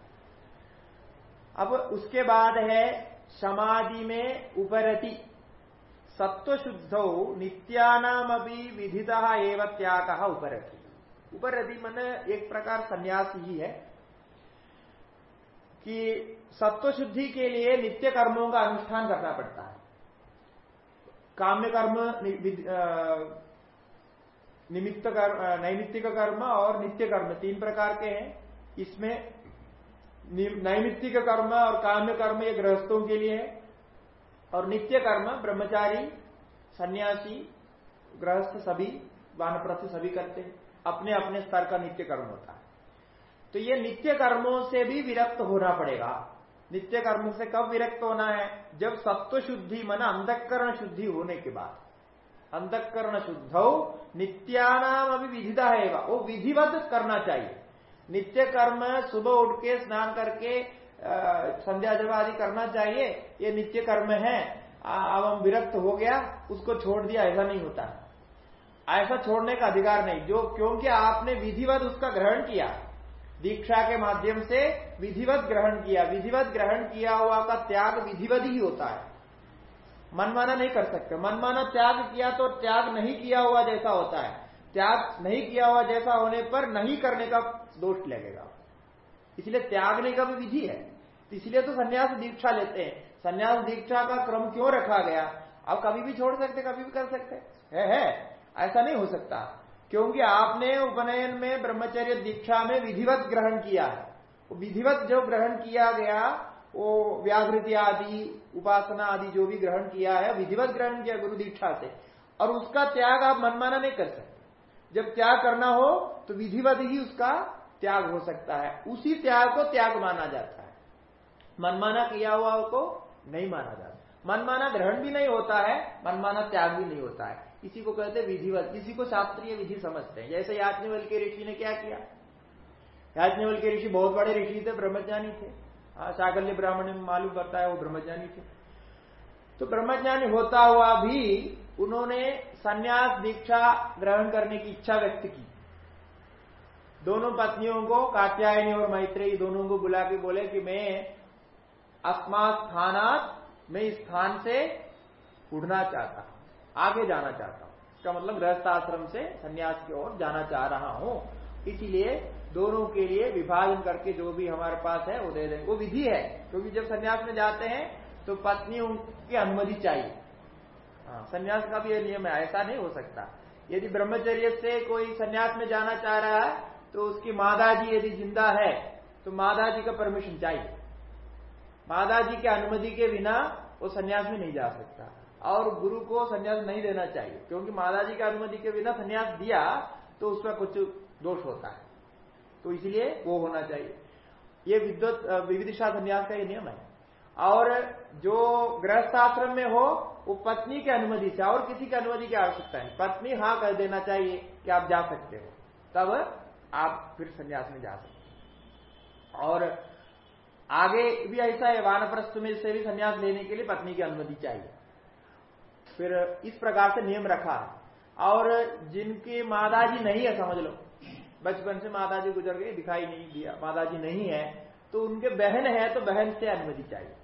अब उसके बाद है समाधि में उपरति। सत्व शुद्ध नित्यानाम अभी विधिता एवं त्याग उपरति। उपरति मन एक प्रकार संन्यास ही है कि सत्व शुद्धि के लिए नित्य कर्मों का अनुष्ठान करना पड़ता है। काम्य कर्म निमित्त कर्म नैमित्तिक कर्म और नित्य कर्म तीन प्रकार के हैं। इसमें नैमित्तिक कर्म और काम्य कर्म ये गृहस्थों के लिए है। और नित्य कर्म, ब्रह्मचारी, सन्यासी, गृहस्थ सभी, वानप्रस्थ सभी करते हैं। अपने अपने स्तर का नित्य कर्म होता है। तो ये नित्य कर्मों से भी विरक्त होना पड़ेगा। नित्य कर्म से कब विरक्त होना है? जब सत्व शुद्धि मन अंधकरण शुद्धि होने के बाद। अंधकरण शुद्ध हो नित्यानाम अभी विधिता है वो विधिवत करना चाहिए। नित्य कर्म सुबह उठ के स्नान करके संध्या जब आदि करना चाहिए, ये नित्य कर्म है। अब हम विरक्त हो गया, उसको छोड़ दिया, ऐसा नहीं होता। ऐसा छोड़ने का अधिकार नहीं। जो, क्योंकि आपने विधिवत उसका ग्रहण किया, दीक्षा के माध्यम से विधिवत ग्रहण किया। विधिवत ग्रहण किया हुआ का त्याग विधिवत ही होता है। मनमाना नहीं कर सकते। मनमाना त्याग किया तो त्याग नहीं किया हुआ जैसा होता है। त्याग नहीं किया हुआ जैसा होने पर नहीं करने का दोष लगेगा। इसलिए त्यागने का भी विधि है। तो इसलिए तो संन्यास दीक्षा लेते हैं। संन्यास दीक्षा का क्रम क्यों रखा गया? आप कभी भी छोड़ सकते कभी भी कर सकते। है, है। ऐसा नहीं हो सकता। क्योंकि आपने उपनयन में ब्रह्मचर्य दीक्षा में विधिवत ग्रहण किया है। विधिवत जो ग्रहण किया गया वो व्याघृति आदि उपासना आदि जो भी ग्रहण किया है विधिवत ग्रहण किया गुरु दीक्षा से। और उसका त्याग आप मनमाना नहीं कर सकते। जब त्याग करना हो तो विधिवत ही उसका त्याग हो सकता है। उसी त्याग को त्याग माना जाता है। मनमाना किया हुआ को नहीं माना जाता। मनमाना ग्रहण भी नहीं होता है, मनमाना त्याग भी नहीं होता है। इसी को कहते हैं विधिवत। इसी को शास्त्रीय विधि समझते हैं। जैसे याज्ञवल के ऋषि ने क्या किया? याज्ञवल के ऋषि बहुत बड़े ऋषि थे, ब्रह्मज्ञानी थे। सागल्य ब्राह्मण मालूम करता है, वो ब्रह्मज्ञानी थे। तो ब्रह्मज्ञानी होता हुआ भी उन्होंने संन्यास, दीक्षा ग्रहण करने की इच्छा व्यक्त की। दोनों पत्नियों को, कात्यायनी और मैत्रेयी दोनों को बुला के बोले कि मैं अस्मा स्थानात मैं इस स्थान से उड़ना चाहता हूँ, आगे जाना चाहता हूँ। इसका मतलब गृहस्थाश्रम से संन्यास की ओर जाना चाह रहा हूँ। इसीलिए दोनों के लिए विभाजन करके जो भी हमारे पास है, वो दे देंगे वो विधि है, क्योंकि जब संन्यास में जाते हैं तो पत्नी उनकी अनुमति चाहिए। हाँ संन्यास का भी ये नियम है, ऐसा नहीं हो सकता। यदि ब्रह्मचर्य से कोई संन्यास में जाना चाह रहा है तो उसकी मादा जी यदि ज़िंदा है तो मादा जी का परमिशन चाहिए। मादा जी के अनुमति के बिना वो संन्यास में नहीं जा सकता। और गुरु को संन्यास नहीं देना चाहिए, क्योंकि माता जी की अनुमति के बिना संन्यास दिया तो उसका कुछ दोष होता है। तो इसलिए वो होना चाहिए। ये विद्वत विविधिशा संन्यास का ये नियम है। और जो गृहस्थाश्रम में हो वो पत्नी की अनुमति से, और किसी की अनुमति की आवश्यकता है पत्नी हाँ कर देना चाहिए कि आप जा सकते हो। तब आप फिर संन्यास में जा सकते हो। और आगे भी ऐसा है, वानप्रस्थ में से भी संन्यास लेने के लिए पत्नी की अनुमति चाहिए। फिर इस प्रकार से नियम रखा। और जिनकी माताजी नहीं है, समझ लो। बचपन से माताजी गुजर गई, दिखाई नहीं दिया, माताजी नहीं है तो उनके बहन है तो बहन से अनुमति चाहिए।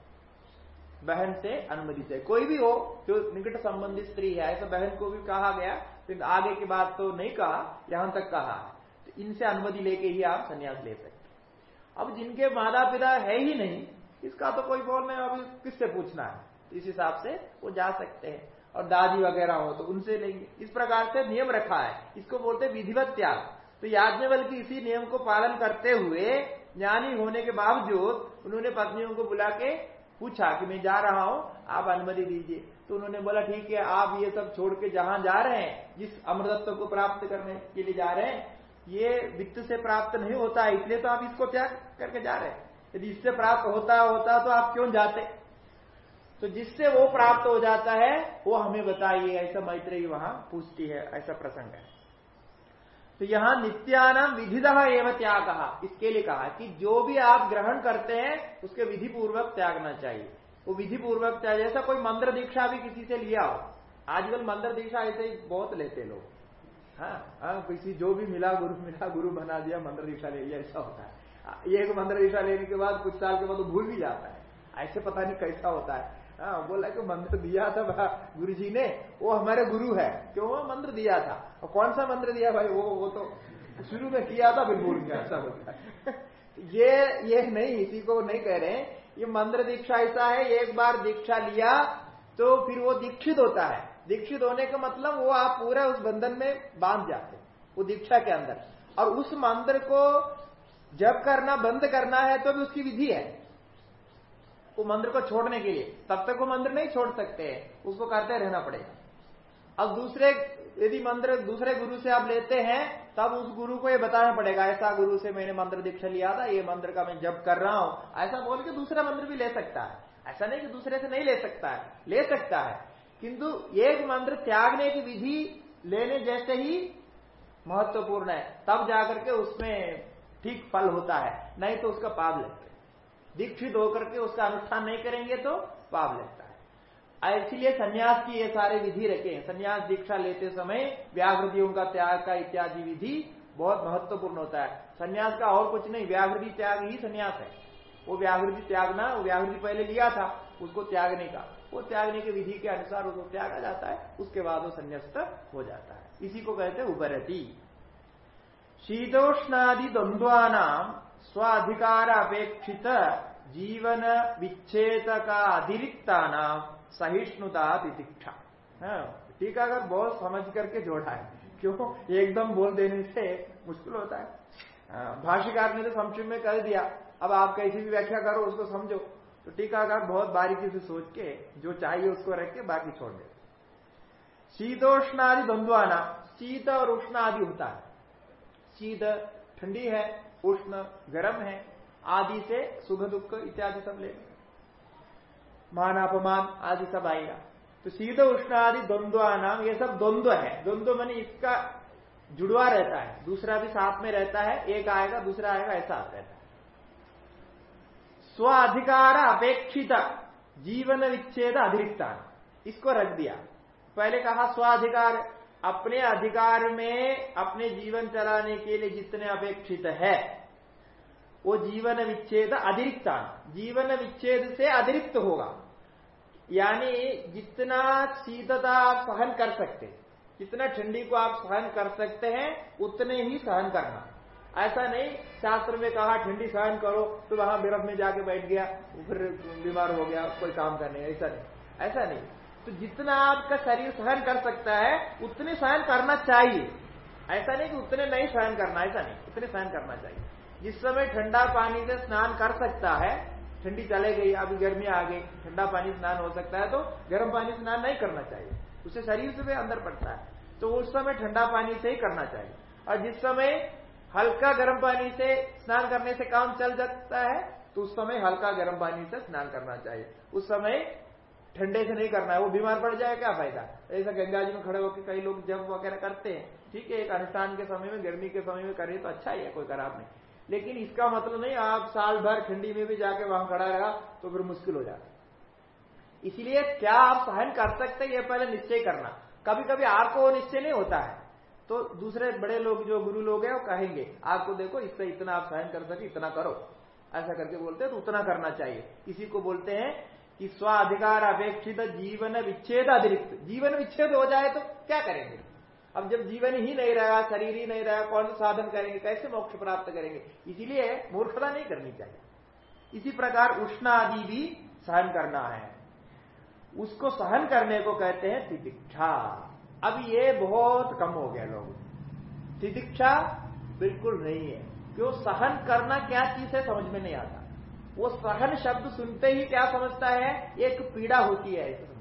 बहन से अनुमति चाहिए कोई भी हो, जो निकट संबंधित स्त्री है ऐसा बहन को भी कहा गया, फिर आगे की बात तो नहीं कहा, यहाँ तक कहा। तो इनसे अनुमति लेके ही आप संन्यास ले सकते अब जिनके माता पिता है ही नहीं, इसका तो कोई बोल नहीं, अभी किससे पूछना है? इस हिसाब से वो जा सकते हैं। और दादी वगैरह हो तो उनसे लेंगे। इस प्रकार से नियम रखा है। इसको बोलते विधिवत त्याग। तो याज्ञवल की इसी नियम को पालन करते हुए, ज्ञानी होने के बावजूद, उन्होंने पत्नियों को बुला के पूछा कि मैं जा रहा हूँ, आप अनुमति दीजिए। तो उन्होंने बोला, ठीक है, आप ये सब छोड़ के जहाँ जा रहे हैं, जिस अमृतत्व को प्राप्त करने के लिए जा रहे हैं, ये वित्त से प्राप्त नहीं होता है इसलिए तो आप इसको त्याग करके जा रहे हैं। यदि इससे प्राप्त होता होता तो आप क्यों जाते? तो जिससे वो प्राप्त हो जाता है, वो हमें बताइए, ऐसा मैत्री वहाँ पूछती है, ऐसा प्रसंग है। तो यहाँ नित्यानाम विधिद एवं त्याग। इसके लिए कहा कि जो भी आप ग्रहण करते हैं, उसके विधि पूर्वक त्यागना चाहिए। वो विधि पूर्वक त्याग, जैसा कोई मंत्र दीक्षा भी किसी से लिया हो। आजकल मंत्र दीक्षा ऐसे ही बहुत लेते लोग। हाँ हाँ किसी जो भी मिला, गुरु मिला, गुरु बना दिया, मंत्र दीक्षा ले लिया, ऐसा होता है। एक मंत्र दीक्षा लेने के बाद, कुछ साल के बाद वो भूल भी जाता है। ऐसे पता नहीं कैसा होता है। हाँ बोला कि मंत्र दिया था गुरु जी ने, वो हमारे गुरु है। क्यों? वो मंत्र दिया था। और कौन सा मंत्र दिया भाई? वो वो तो शुरू में किया था, फिर भूल गया ऐसा होता है। ये ये नहीं, इसी को नहीं कह रहे ये मंत्र दीक्षा ऐसा है, एक बार दीक्षा लिया तो फिर वो दीक्षित होता है। दीक्षित होने का मतलब वो आप पूरा उस बंधन में बाँध जाते वो दीक्षा के अंदर। और उस मंत्र को जब करना, बंद करना है तो भी उसकी विधि है। वो मंत्र को छोड़ने के लिए। तब तक वो मंत्र नहीं छोड़ सकते। उसको करते रहना पड़ेगा। अब दूसरे, यदि मंत्र दूसरे गुरु से आप लेते हैं, तब उस गुरु को ये बताना पड़ेगा, ऐसा गुरु से मैंने मंत्र दीक्षा लिया था, ये मंत्र का मैं जब कर रहा हूँ। ऐसा बोल के दूसरा मंत्र भी ले सकता है। ऐसा नहीं कि दूसरे से नहीं ले सकता है। ले सकता है। किंतु एक मंत्र त्यागने की विधि लेने जैसे ही महत्वपूर्ण है, तब जाकर के उसमें ठीक फल होता है। नहीं तो उसका पाप लगता दीक्षित होकर के उसका अनुष्ठान नहीं करेंगे तो पाप लगता है। इसलिए संन्यास की ये सारे विधि रखे हैं। संन्यास, दीक्षा लेते समय व्याघृतियों का त्याग का इत्यादि विधि बहुत महत्वपूर्ण होता है। संन्यास का और कुछ नहीं व्याघृति त्याग ही संन्यास है। वो व्याघृति त्यागना, वो व्याघृति पहले लिया था, उसको त्यागने का। वो त्यागने के विधि के अनुसार उसको त्यागा जाता है, उसके बाद वो संन्यास्त हो जाता है। इसी को कहते हैं उपरति। शीतोष्णादि द्वंद्वानाम स्वाधिकार अपेक्षित जीवन विच्छेद का अतिरिक्ता नाम सहिष्णुता तितिक्षा हाँ, टीका अगर बहुत समझ करके जोड़ा है। क्यों? एकदम बोल देने से मुश्किल होता है। हाँ, भाष्यकार ने तो संक्षिप्त में कर दिया। अब आप कैसी भी व्याख्या करो उसको समझो। तो टीकाकार बहुत बारीकी से सोच के जो चाहिए उसको रख के बाकी छोड़ दे। शीतोष्णादि द्वंद्वाना शीत और उष्ण आदि होता है। शीत ठंडी है उष्ण, गर्म है, आदि से सुख, दुख इत्यादि सब ले मान, अपमान आदि सब आएगा। तो शीत, उष्ण आदि द्वंद्वा नाम, ये सब द्वंद्व है। द्वंद्व मैंने इसका जुड़वा रहता है। दूसरा भी साथ में रहता है, एक आएगा, दूसरा आएगा, ऐसा रहता है। स्व अधिकार अपेक्षित, जीवन विच्छेद अधिकता इसको रख दिया। पहले कहा स्वाधिकार अपने अधिकार में अपने जीवन चलाने के लिए जितने अपेक्षित है, वो जीवन विच्छेद अतिरिक्ता जीवन विच्छेद से अतिरिक्त होगा। यानी जितना शीतता आप सहन कर सकते, जितना ठंडी को आप सहन कर सकते हैं, उतने ही सहन करना। ऐसा नहीं, शास्त्र में कहा, ठंडी सहन करो। तो वहाँ बर्फ़ में जाके बैठ गया, फिर बीमार हो गया, कोई काम करने, ऐसा नहीं। ऐसा नहीं। तो जितना आपका शरीर सहन कर सकता है, उतने सहन करना चाहिए। ऐसा नहीं कि उतने नहीं सहन करना, ऐसा नहीं। उतने सहन करना चाहिए। जिस समय ठंडा पानी से स्नान कर सकता है, ठंडी चले गई, अभी गर्मी आ गई, ठंडा पानी स्नान हो सकता है तो गर्म पानी स्नान नहीं करना चाहिए। उसे शरीर से भी अंदर पड़ता है। तो उस समय ठंडा पानी से ही करना चाहिए। और जिस समय हल्का गर्म पानी से स्नान करने से काम चल जाता है तो उस समय हल्का गर्म पानी से स्नान करना चाहिए। उस समय ठंडे से नहीं करना है, वो बीमार पड़ जाए क्या फ़ायदा? ऐसा गंगा जी में खड़े होकर कई लोग जब वगैरह करते हैं, ठीक है, एक अनुष्ठान के समय में, गर्मी के समय में करें तो अच्छा ही है, कोई खराब नहीं। लेकिन इसका मतलब नहीं, आप साल भर ठंडी में भी जाके वहाँ खड़ा रहा तो फिर मुश्किल हो जाता इसलिए क्या आप सहन कर सकते ये पहले निश्चय करना। कभी कभी आपको निश्चय नहीं होता है। तो दूसरे बड़े लोग, जो गुरु लोग हैं, वो कहेंगे, आपको देखो, इससे इतना आप सहन कर सके, इतना करो। ऐसा करके बोलते हैं तो उतना करना चाहिए। इसी को बोलते हैं कि स्व अधिकार अपेक्षित जीवन विच्छेद अतिरिक्त। जीवन विच्छेद हो जाए तो क्या करेंगे? अब जब जीवन ही नहीं रहेगा शरीर ही नहीं रहेगा कौन सा साधन करेंगे? कैसे मोक्ष प्राप्त करेंगे? इसीलिए मूर्खता नहीं करनी चाहिए। इसी प्रकार उष्ण आदि भी सहन करना है। उसको सहन करने को कहते हैं तितिक्षा। अब ये बहुत कम हो गया लोग। तितिक्षा बिल्कुल नहीं है। क्यों? सहन करना क्या चीज़ है समझ में नहीं आता। वो सहन शब्द सुनते ही क्या समझता है? एक पीड़ा होती है, ऐसे समझता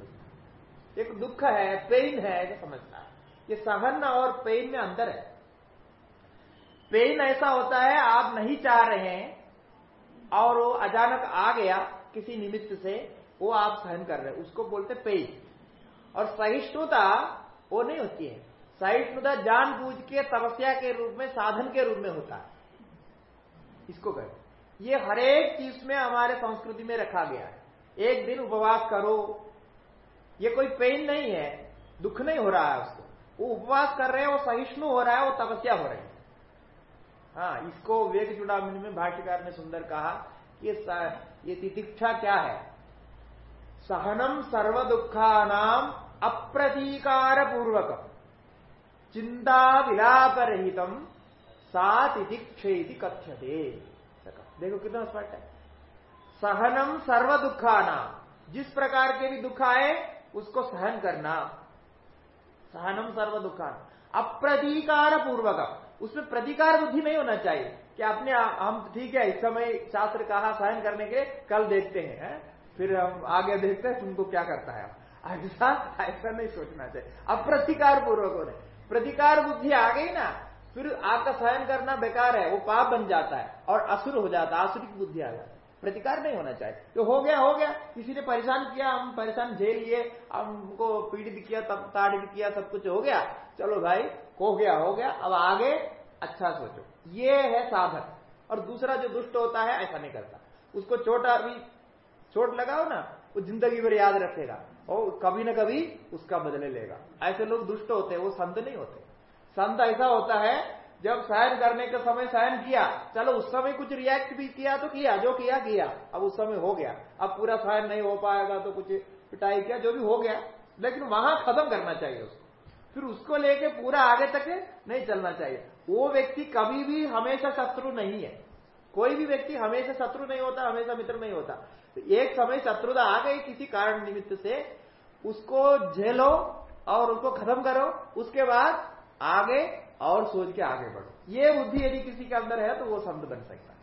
एक दुख है पेन है, ऐसा समझना है। ये सहन और पेन में अंतर है। पेन ऐसा होता है, आप नहीं चाह रहे हैं और वो अचानक आ गया किसी निमित्त से, वो आप सहन कर रहे हैं। उसको बोलते पेन और सहिष्णुता, वो नहीं होती है। सहिष्णुता जानबूझ के, तपस्या के रूप में, साधन के रूप में होता है। इसको कहें ये हरेक चीज़ में हमारे संस्कृति में रखा गया है। एक दिन उपवास करो। ये कोई पेन नहीं है। दुख नहीं हो रहा है उसको। वो उपवास कर रहे हैं, वो सहिष्णु हो रहा है, वो तपस्या हो रही है। हाँ इसको वेग चुड़ामणि में भाष्यकार ने सुंदर कहा कि ये तितिक्षा क्या है? सहनम सर्व दुखा नाम अप्रतीकार पूर्वक चिंता विलाप रहितम सात तितिक्षेति कथ्यते। देखो कितना स्पष्ट है। सहनम सर्व दुखाना जिस प्रकार के भी दुख आए, उसको सहन करना। सहनम सर्व दुखान अप्रतीकार पूर्वक उसमें प्रतिकार बुद्धि नहीं होना चाहिए कि अपने हम ठीक है, इस समय शास्त्र कहा सहन करने के कल देखते हैं, है? फिर हम आगे देखते हैं, तुमको क्या करता है। ऐसा ऐसा नहीं सोचना चाहिए। अप्रतिकार पूर्वक होने। प्रतिकार बुद्धि आ गई ना फिर आपका सहन करना बेकार है, वो पाप बन जाता है और असुर हो जाता है असुर की बुद्धि आ जाती है। प्रतिकार नहीं होना चाहिए। तो हो गया हो गया। किसी ने परेशान किया, हम परेशान झेल लिए, हमको पीड़ित किया, तब ताड़ित किया, सब कुछ हो गया। चलो भाई, हो गया हो गया। अब आगे अच्छा सोचो। ये है साधन। और दूसरा जो दुष्ट होता है, ऐसा नहीं करता। उसको चोट अभी चोट लगाओ ना, वो ज़िंदगी भर याद रखेगा। और कभी ना कभी उसका बदले लेगा। ऐसे लोग दुष्ट होते हैं, वो संत नहीं होते। संत ऐसा होता है, जब सहन करने के समय सहन किया, चलो उस समय कुछ रिएक्ट भी किया तो किया, जो किया किया। अब उस समय हो गया। अब पूरा सहन नहीं हो पाएगा तो कुछ पिटाई किया, जो भी हो गया। लेकिन वहाँ खत्म करना चाहिए उसको। फिर उसको लेके पूरा आगे तक नहीं चलना चाहिए। वो व्यक्ति कभी भी हमेशा शत्रु नहीं है। कोई भी व्यक्ति हमेशा शत्रु नहीं होता, हमेशा मित्र नहीं होता। तो एक समय शत्रुता आ गई किसी कारण निमित्त से, उसको झेलो और उसको खत्म करो। उसके बाद आगे और सोच के आगे बढ़ो। ये बुद्धि यदि किसी के अंदर है तो वो संत बन सकता है।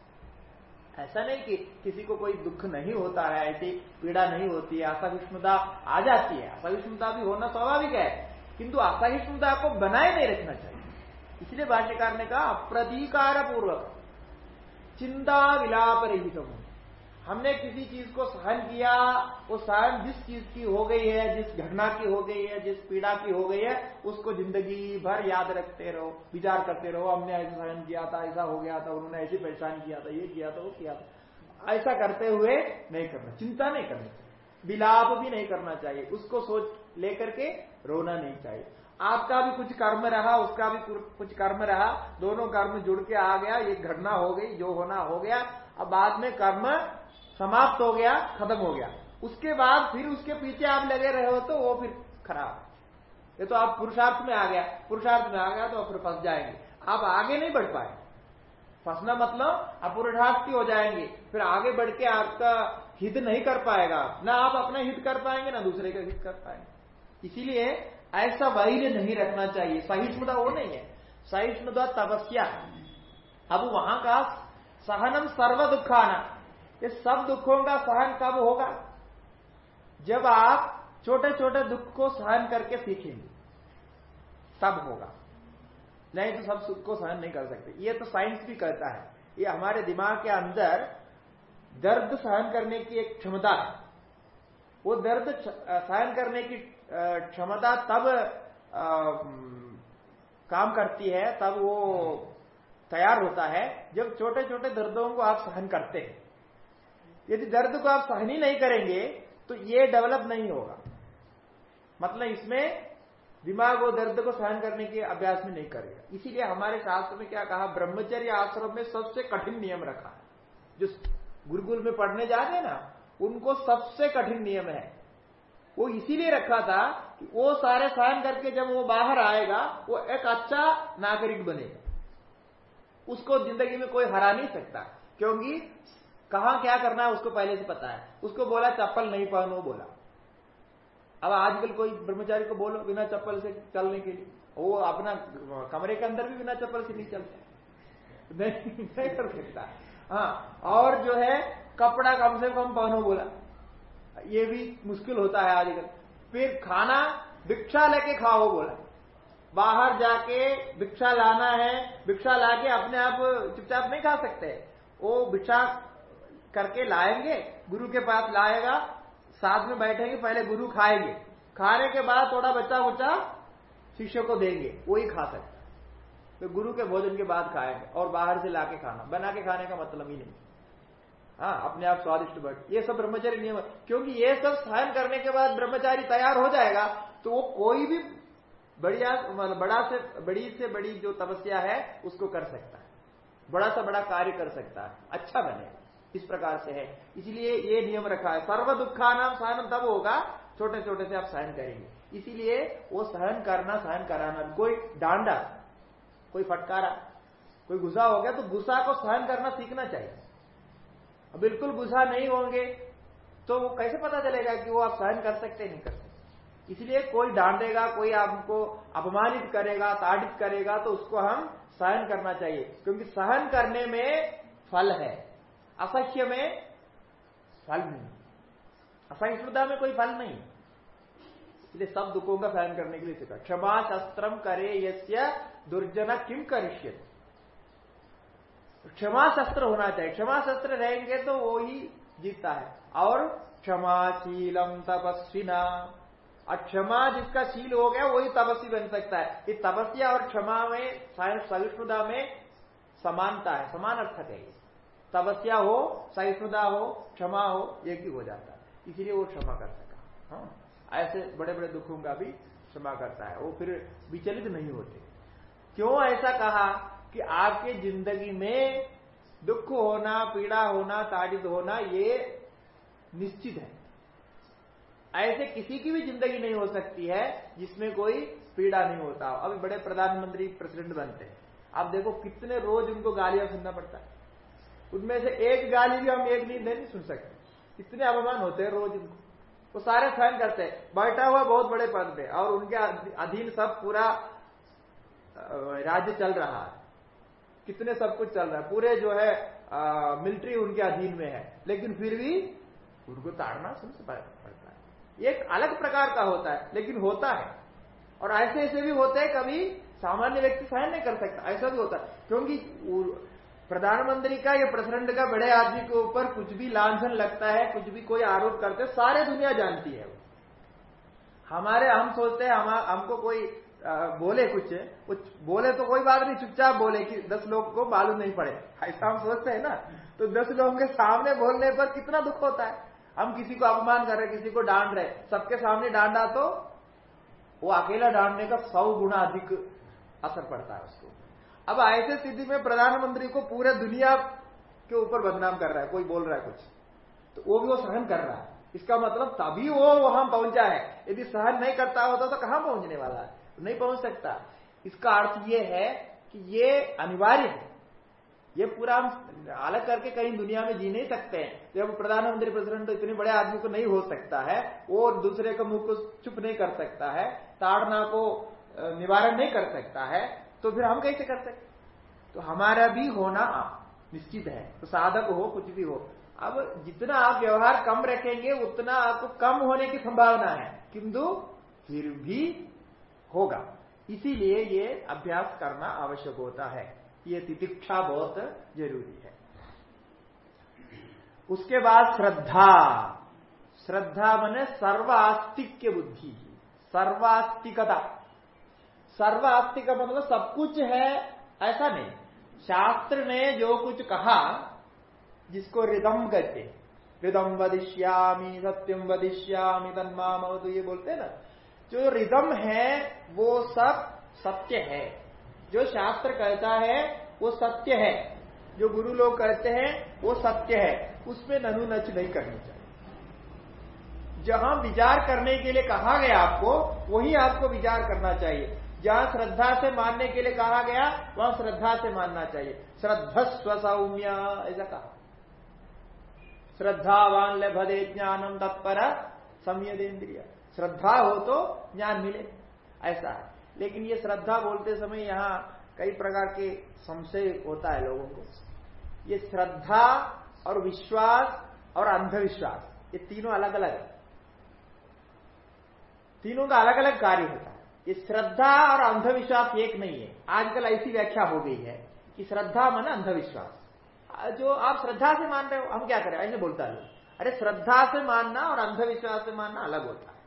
ऐसा नहीं कि किसी को कोई दुख नहीं होता है, ऐसी पीड़ा नहीं होती है असहिष्णुता आ जाती है। असहिष्णुता भी होना स्वाभाविक है, किंतु असहिष्णुता को बनाए नहीं रखना चाहिए। इसलिए भाष्यकार ने कहा अप्रतीकार पूर्वक चिंता विलाप रहित तो हमने किसी चीज़ को सहन किया, वो सहन जिस चीज़ की हो गई है, जिस घटना की हो गई है, जिस पीड़ा की हो गई है, उसको ज़िंदगी भर याद रखते रहो, विचार करते रहो, हमने ऐसा सहन किया था, ऐसा हो गया था, उन्होंने ऐसी परेशान किया था, ये किया था, वो किया था। ऐसा करते हुए नहीं करना, चिंता नहीं करनी चाहिए, विलाप भी नहीं करना चाहिए, उसको सोच लेकर के रोना नहीं चाहिए। आपका भी कुछ कर्म रहा, उसका भी कुछ कर्म रहा, दोनों कर्म जुड़ के आ गया, ये घटना हो गई, जो होना हो गया, अब बाद में कर्म समाप्त हो गया, खत्म हो गया। उसके बाद फिर उसके पीछे आप लगे रहे हो तो वो फिर खराब ये तो आप पुरुषार्थ में आ गया, पुरुषार्थ में आ गया तो फिर फंस जाएँगे। आप आगे नहीं बढ़ पाए। फंसना मतलब आप पुरुषार्थी हो जाएँगे। फिर आगे बढ़ के आपका हित नहीं कर पाएगा। ना आप अपना हित कर पाएँगे, ना दूसरे का हित कर पाएँगे। इसीलिए ऐसा वैर नहीं रखना चाहिए। सहिष्णुता वो नहीं है। सहिष्णुता तपस्या। अब वहाँ का सहनम सर्व दुखाना ये सब दुखों का सहन कब होगा? जब आप छोटे छोटे दुख को सहन करके सीखेंगे तब होगा। नहीं तो सब सुख को सहन नहीं कर सकते। ये तो साइंस भी कहता है। ये हमारे दिमाग के अंदर दर्द सहन करने की एक क्षमता है। वो दर्द सहन करने की क्षमता तब आ, काम करती है तब वो तैयार होता है जब छोटे छोटे दर्दों को आप सहन करते हैं। यदि दर्द को आप सहन नहीं करेंगे तो ये डेवलप नहीं होगा। मतलब इसमें दिमाग वो दर्द को सहन करने के अभ्यास में नहीं करेगा। इसीलिए हमारे शास्त्र में क्या कहा, ब्रह्मचर्य आश्रम में सबसे कठिन नियम रखा है। जो गुरुकुल में पढ़ने जा रहे हैं ना, उनको सबसे कठिन नियम है। वो इसीलिए रखा था कि वो सारे सहन करके जब वो बाहर आएगा, वो एक अच्छा नागरिक बनेगा। उसको ज़िंदगी में कोई हरा नहीं सकता, क्योंकि कहा क्या करना है उसको पहले से पता है। उसको बोला चप्पल नहीं पहनो बोला। अब आजकल कोई ब्रह्मचारी को बोलो बिना चप्पल से चलने के लिए। वो अपना कमरे के अंदर भी बिना चप्पल से नहीं चलता। नहीं, नहीं कर सकता। हाँ और जो है कपड़ा कम से कम पहनो बोला। ये भी मुश्किल होता है आजकल। फिर खाना भिक्षा लेके खाओ बोला। बाहर जाके भिक्षा लाना है। भिक्षा लाके अपने आप चुपचाप नहीं खा सकते। वो भिक्षा करके लाएँगे, गुरु के पास लाएगा, साथ में बैठेंगे, पहले गुरु खाएँगे। खाने के बाद थोड़ा बच्चा बच्चा शिष्य को देंगे, वो ही खा सकता तो गुरु के भोजन के बाद खाएँगे और बाहर से लाके खाना। बना के खाने का मतलब ही नहीं। हाँ अपने आप स्वादिष्ट बढ़ ये सब ब्रह्मचारी नियम क्योंकि ये सब सहन करने के बाद ब्रह्मचारी तैयार हो जाएगा तो वो कोई भी बढ़िया मतलब बड़ा से, बड़ी से बड़ी जो तपस्या है, उसको कर सकता है। बड़ा सा बड़ा कार्य कर सकता है। अच्छा बनेगा इस प्रकार से है। इसलिए ये नियम रखा है। सर्व दुखा नाम सहन तब होगा छोटे छोटे से आप सहन करेंगे। इसीलिए वो सहन करना, सहन कराना। कोई डांडा, कोई फटकारा, कोई गुस्सा हो गया तो गुस्सा को सहन करना सीखना चाहिए। बिल्कुल गुस्सा नहीं होंगे तो वो कैसे पता चलेगा कि वो आप सहन कर सकते नहीं कर सकते? इसलिए कोई डांटेगा, कोई आपको अपमानित करेगा, ताड़ित करेगा तो उसको हम सहन करना चाहिए। क्योंकि सहन करने में फल है। असह्य में फल नहीं। असहिष्णुता में कोई फल नहीं। इसलिए सब दुखों का सहन करने के लिए सीखा क्षमा शस्त्रम करे यस्य दुर्जना किम करिष्य क्षमा शस्त्र होना चाहिए। क्षमा शस्त्र रहेंगे तो वो ही जीतता है। और क्षमाशीलम तपस्विना क्षमा जिसका शील हो गया, वही तपस्वी बन सकता है। कि तपस्या और क्षमा में सहिष्णुता में समानता है, समान अर्थक है। तपस्या हो, सहिष्णुता हो, क्षमा हो एक ही हो जाता है। इसीलिए वो क्षमा कर सका। हाँ। ऐसे बड़े बड़े दुखों का भी क्षमा करता है। वो फिर विचलित नहीं होते। क्यों ऐसा कहा कि आपके ज़िंदगी में दुख होना, पीड़ा होना ताजिद होना, ये निश्चित है। ऐसे किसी की भी ज़िंदगी नहीं हो सकती है जिसमें कोई पीड़ा नहीं होता। अभी बड़े प्रधानमंत्री, प्रेसिडेंट बनते हैं। आप देखो कितने रोज उनको गालियाँ सुनना पड़ता है। उनमें से एक गाली भी हम एक नींद नहीं सुन सकते। इतने अपमान होते हैं रोज उनको वो सारे सहन करते हैं। बैठा हुआ बहुत बड़े पद पे और उनके अधीन सब पूरा राज्य चल रहा है। कितने सब कुछ चल रहा है। पूरे जो है मिलिट्री उनके अधीन में है। लेकिन फिर भी उनको ताड़ना सुन पड़ता है। एक अलग प्रकार का होता है, लेकिन होता है। और ऐसे ऐसे भी होते हैं, कभी सामान्य व्यक्ति सहन नहीं कर सकता। ऐसा भी होता है। क्योंकि प्रधानमंत्री का या प्रेसिडेंट का बड़े आदमी के ऊपर कुछ भी लांछन लगता है कुछ भी कोई आरोप करते सारे दुनिया जानती है हमारे हम सोचते हैं हम, हमको कोई आ, बोले कुछ कुछ बोले तो कोई बात नहीं चुपचाप बोले कि दस लोग को मालूम नहीं पड़े। ऐसा हम सोचते हैं ना तो दस लोगों के सामने बोलने पर कितना दुख होता है। हम किसी को अपमान कर रहे किसी को डांट रहे सबके सामने डांटा तो वो अकेला डांटने का सौ गुना अधिक असर पड़ता है उसको। अब ऐसे स्थिति में प्रधानमंत्री को पूरे दुनिया के ऊपर बदनाम कर रहा है, कोई बोल रहा है कुछ। तो वो भी वो सहन कर रहा है। इसका मतलब तभी वो वहाँ पहुँचा है। यदि सहन नहीं करता होता तो कहाँ पहुँचने वाला है? नहीं पहुँच सकता। इसका अर्थ ये है कि ये अनिवार्य है। ये पूरा हम अलग करके कहीं दुनिया में जी नहीं सकते हैं। जब प्रधानमंत्री, प्रेसिडेंट तो इतने बड़े आदमी को नहीं हो सकता है। वो दूसरे का मुँह को चुप नहीं कर सकता है। ताड़ना को निवारण नहीं कर सकता है। तो फिर हम कैसे कर सकते? तो हमारा भी होना निश्चित है। तो साधक हो, कुछ भी हो। अब जितना आप व्यवहार कम रखेंगे, उतना आपको कम होने की संभावना है। किंतु फिर भी होगा। इसीलिए ये अभ्यास करना आवश्यक होता है। ये तितिक्षा बहुत ज़रूरी है। उसके बाद श्रद्धा। श्रद्धा मने सर्वास्तिक बुद्धि। सर्वास्तिकता। सर्वास्ति का मतलब सब कुछ है, ऐसा नहीं। शास्त्र ने जो कुछ कहा, जिसको रिदम कहते रिदम वदिश्यामी सत्यम वदिष्यामी तन्मा तो ये बोलते ना। जो रिदम है, वो सब सत्य है। जो शास्त्र कहता है, वो सत्य है। जो गुरु लोग कहते हैं, वो सत्य है। उसमें ननु नच नहीं करनी चाहिए। जहाँ विचार करने के लिए कहा गया आपको, वही आपको विचार करना चाहिए। जहाँ श्रद्धा से मानने के लिए कहा गया, वहाँ श्रद्धा से मानना चाहिए। श्रद्धा स्वसौम्य ऐसा कहा। श्रद्धावान ले भदे ज्ञानम तत्पर संयदेन्द्रिय। श्रद्धा हो तो ज्ञान मिले, ऐसा है। लेकिन ये श्रद्धा बोलते समय यहाँ कई प्रकार के संशय होता है लोगों को। ये श्रद्धा और विश्वास और अंधविश्वास, ये तीनों अलग अलग है। तीनों का अलग अलग कार्य होता है। ये श्रद्धा और अंधविश्वास एक नहीं है। आजकल ऐसी व्याख्या हो गई है कि श्रद्धा मन अंधविश्वास। जो आप श्रद्धा से मान रहे हो, हम क्या करें? ऐसे बोलता है। अरे श्रद्धा से मानना और अंधविश्वास से मानना अलग होता है।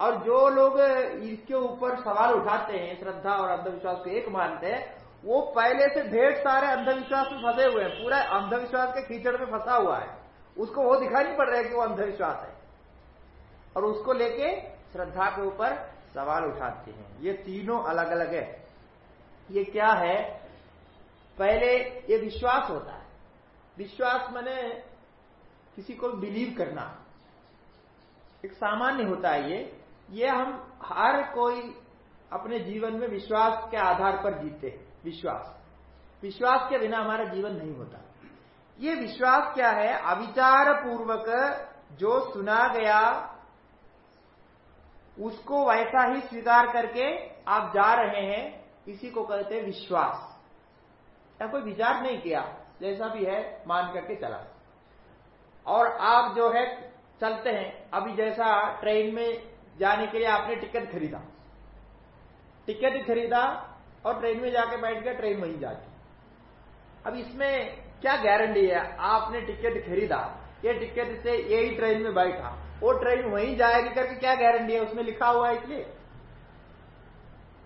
और जो लोग इसके ऊपर सवाल उठाते हैं, श्रद्धा और अंधविश्वास को एक मानते हैं, वो पहले से ढेर सारे अंधविश्वास में फंसे हुए हैं। पूरा अंधविश्वास के कीचड़ में फंसा हुआ है। उसको वो दिखाई नहीं पड़ रहा है कि वो अंधविश्वास है। और उसको लेके श्रद्धा के ऊपर सवाल उठाते हैं। ये तीनों अलग अलग है। ये क्या है? पहले ये विश्वास होता है। विश्वास मैंने किसी को बिलीव करना। एक सामान्य होता है ये। ये हम हर कोई अपने जीवन में विश्वास के आधार पर जीते विश्वास। विश्वास के बिना हमारा जीवन नहीं होता। ये विश्वास क्या है? अविचार पूर्वक जो सुना गया उसको वैसा ही स्वीकार करके आप जा रहे हैं, इसी को कहते हैं विश्वास। या कोई विचार नहीं किया, जैसा भी है, मान करके चला। और आप जो है, चलते हैं। अभी जैसा ट्रेन में जाने के लिए आपने टिकट खरीदा। टिकट खरीदा और ट्रेन में जाके बैठ गया ट्रेन वहीं जाके अब इसमें क्या गारंटी है? आपने टिकट खरीदा। ये टिकट से यही ट्रेन में बैठा। वो ट्रेन वहीं जाएगी करके क्या गारंटी है? उसमें लिखा हुआ है इसलिए।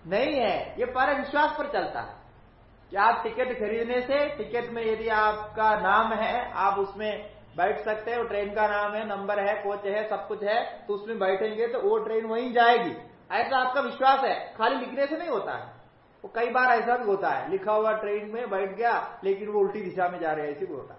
नहीं है। ये पर विश्वास पर चलता है। कि आप टिकट खरीदने से टिकट में यदि आपका नाम है, आप उसमें बैठ सकते हैं ट्रेन का नाम है नंबर है, कोच है, सब कुछ है तो उसमें बैठेंगे तो वो ट्रेन वहीं जाएगी। ऐसा आपका विश्वास है। खाली लिखने से नहीं होता है। वो कई बार ऐसा भी होता है। लिखा हुआ ट्रेन में बैठ गया, लेकिन वो उल्टी दिशा में जा रहे हैं, ऐसे भी होता है।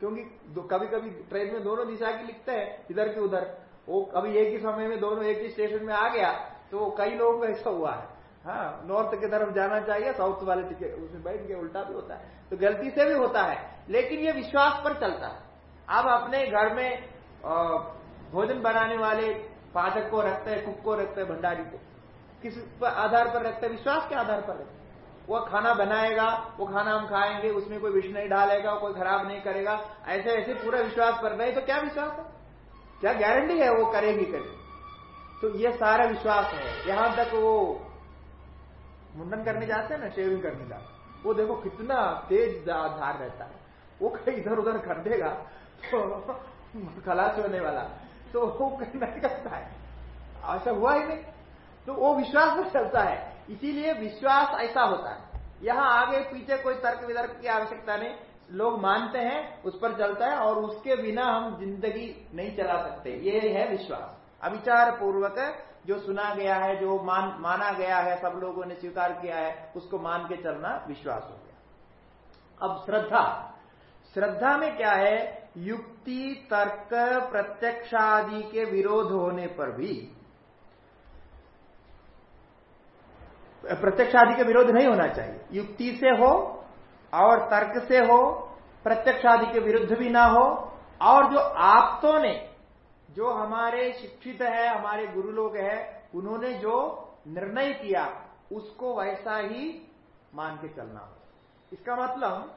क्योंकि कभी कभी ट्रेन में दोनों दिशा की लिखते हैं, इधर की उधर। वो कभी एक ही समय में दोनों एक ही स्टेशन में आ गया तो कई लोगों का ऐसा हुआ है। हाँ नॉर्थ की तरफ़ जाना चाहिए साउथ वाले टिकट उसमें बैठ के उल्टा भी होता है। तो गलती से भी होता है, लेकिन ये विश्वास पर चलता है। आप अपने घर में भोजन बनाने वाले पाचक को रखते हैं, कुक को रखते हैं, भंडारी को। किस आधार पर रखते हैं? विश्वास के आधार पर रखते वो खाना बनाएगा, वो खाना हम खाएँगे, उसमें कोई विष नहीं डालेगा, कोई खराब नहीं करेगा। ऐसे ऐसे पूरा विश्वास कर रहे तो क्या विश्वास है? क्या गारंटी है वो करेगी करेगी? तो ये सारा विश्वास है। यहाँ तक वो मुंडन करने जाते हैं ना, शेविंग करने जाते वो देखो कितना तेज धार रहता है। वो कहीं, इधर उधर कर देगा। तो खलास होने वाला। तो वो नहीं करता है ऐसा हुआ ही नहीं। तो वो विश्वास में चलता है। इसीलिए विश्वास ऐसा होता है। यहाँ आगे पीछे कोई तर्क वितर्क की आवश्यकता नहीं। लोग मानते हैं, उस पर चलता है और उसके बिना हम ज़िंदगी नहीं चला सकते। ये है विश्वास। अविचार पूर्वक जो सुना गया है, जो मान, माना गया है, सब लोगों ने स्वीकार किया है, उसको मान के चलना विश्वास हो गया। अब श्रद्धा। श्रद्धा में क्या है? युक्ति, तर्क, प्रत्यक्षादि के विरोध होने पर भी प्रत्यक्षादि के विरोध नहीं होना चाहिए। युक्ति से हो और तर्क से हो, प्रत्यक्ष आदि के विरुद्ध भी ना हो, और जो आपतों ने, जो हमारे शिक्षित है, हमारे गुरु लोग हैं, उन्होंने जो निर्णय किया, उसको वैसा ही मान के चलना हो। इसका मतलब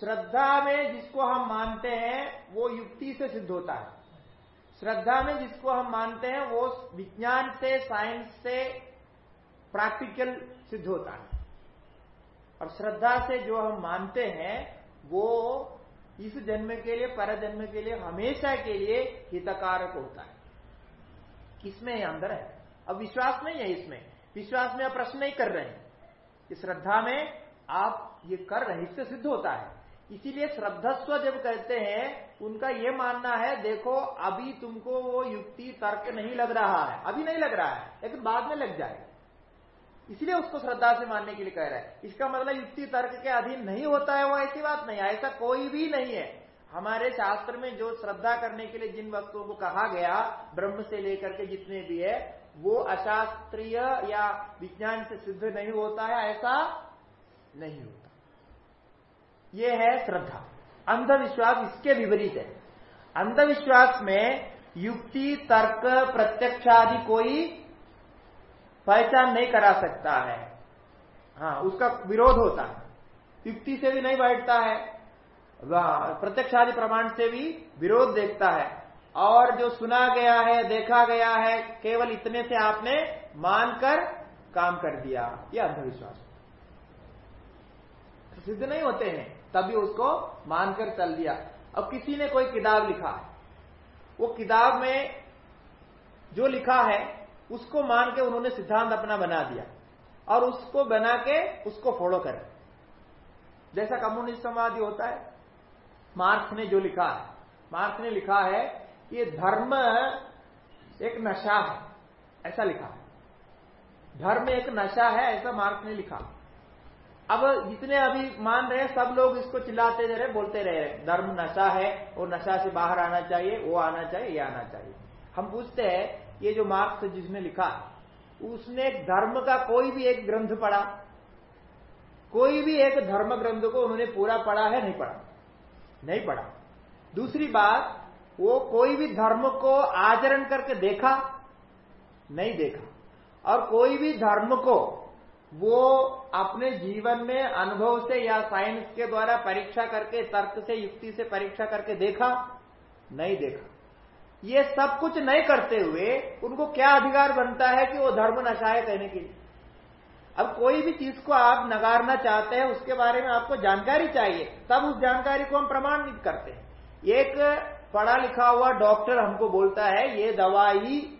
श्रद्धा में जिसको हम मानते हैं, वो युक्ति से सिद्ध होता है। श्रद्धा में जिसको हम मानते हैं, वो विज्ञान से, साइंस से प्रैक्टिकल सिद्ध होता है। और श्रद्धा से जो हम मानते हैं, वो इस जन्म के लिए पर जन्म के लिए, हमेशा के लिए हितकारक होता है। किसमें अंदर है? अब विश्वास नहीं है इसमें। विश्वास में आप प्रश्न नहीं कर रहे हैं इस श्रद्धा में आप ये कर रहे इससे सिद्ध होता है। इसीलिए श्रद्धस्व जब कहते हैं, उनका ये मानना है, देखो, अभी तुमको वो युक्ति तर्क नहीं लग रहा है। अभी नहीं लग रहा है, लेकिन बाद में लग जाएगा। इसलिए उसको श्रद्धा से मानने के लिए कह रहा है। इसका मतलब युक्ति तर्क के अधीन नहीं होता है, वो ऐसी बात नहीं, ऐसा कोई भी नहीं है। हमारे शास्त्र में जो श्रद्धा करने के लिए जिन वस्तुओं को कहा गया, ब्रह्म से लेकर के जितने भी है, वो अशास्त्रीय या विज्ञान से सिद्ध नहीं होता है, ऐसा नहीं होता। ये है श्रद्धा। अंधविश्वास इसके विपरीत है। अंधविश्वास में युक्ति, तर्क, प्रत्यक्षादि कोई पहचान नहीं करा सकता है। हाँ उसका विरोध होता है। युक्ति से भी नहीं बैठता है। प्रत्यक्ष आदि प्रमाण से भी विरोध देखता है। और जो सुना गया है, देखा गया है, केवल इतने से आपने मानकर काम कर दिया। यह अंधविश्वास। सिद्ध नहीं होते हैं। तभी उसको मानकर चल दिया। अब किसी ने कोई किताब लिखा है। वो किताब में जो लिखा है उसको मान के उन्होंने सिद्धांत अपना बना दिया। और उसको बना के उसको फॉलो करें। जैसा कम्युनिस्ट समाधि होता है, मार्क्स ने जो लिखा है, मार्क्स ने लिखा है कि धर्म एक नशा है, ऐसा लिखा है। धर्म एक नशा है, ऐसा मार्क्स ने लिखा। अब जितने अभी मान रहे हैं, सब लोग इसको चिल्लाते रहे, बोलते रहे धर्म नशा है, वो नशा से बाहर आना चाहिए, वो आना चाहिए, ये आना चाहिए। हम पूछते हैं ये जो मार्क्स जिसने लिखा उसने धर्म का कोई भी एक ग्रंथ पढ़ा, कोई भी एक धर्म ग्रंथ को उन्होंने पूरा पढ़ा है, नहीं पढ़ा। नहीं पढ़ा। दूसरी बात, वो कोई भी धर्म को आचरण करके देखा, नहीं देखा। और कोई भी धर्म को वो अपने जीवन में अनुभव से या साइंस के द्वारा परीक्षा करके, तर्क से, युक्ति से परीक्षा करके देखा, नहीं देखा। ये सब कुछ नहीं करते हुए उनको क्या अधिकार बनता है कि वो धर्म नशाए कहने के लिए? अब कोई भी चीज़ को आप नगारना चाहते हैं, उसके बारे में आपको जानकारी चाहिए, तब उस जानकारी को हम प्रमाणित करते हैं। एक पढ़ा लिखा हुआ डॉक्टर हमको बोलता है, ये दवाई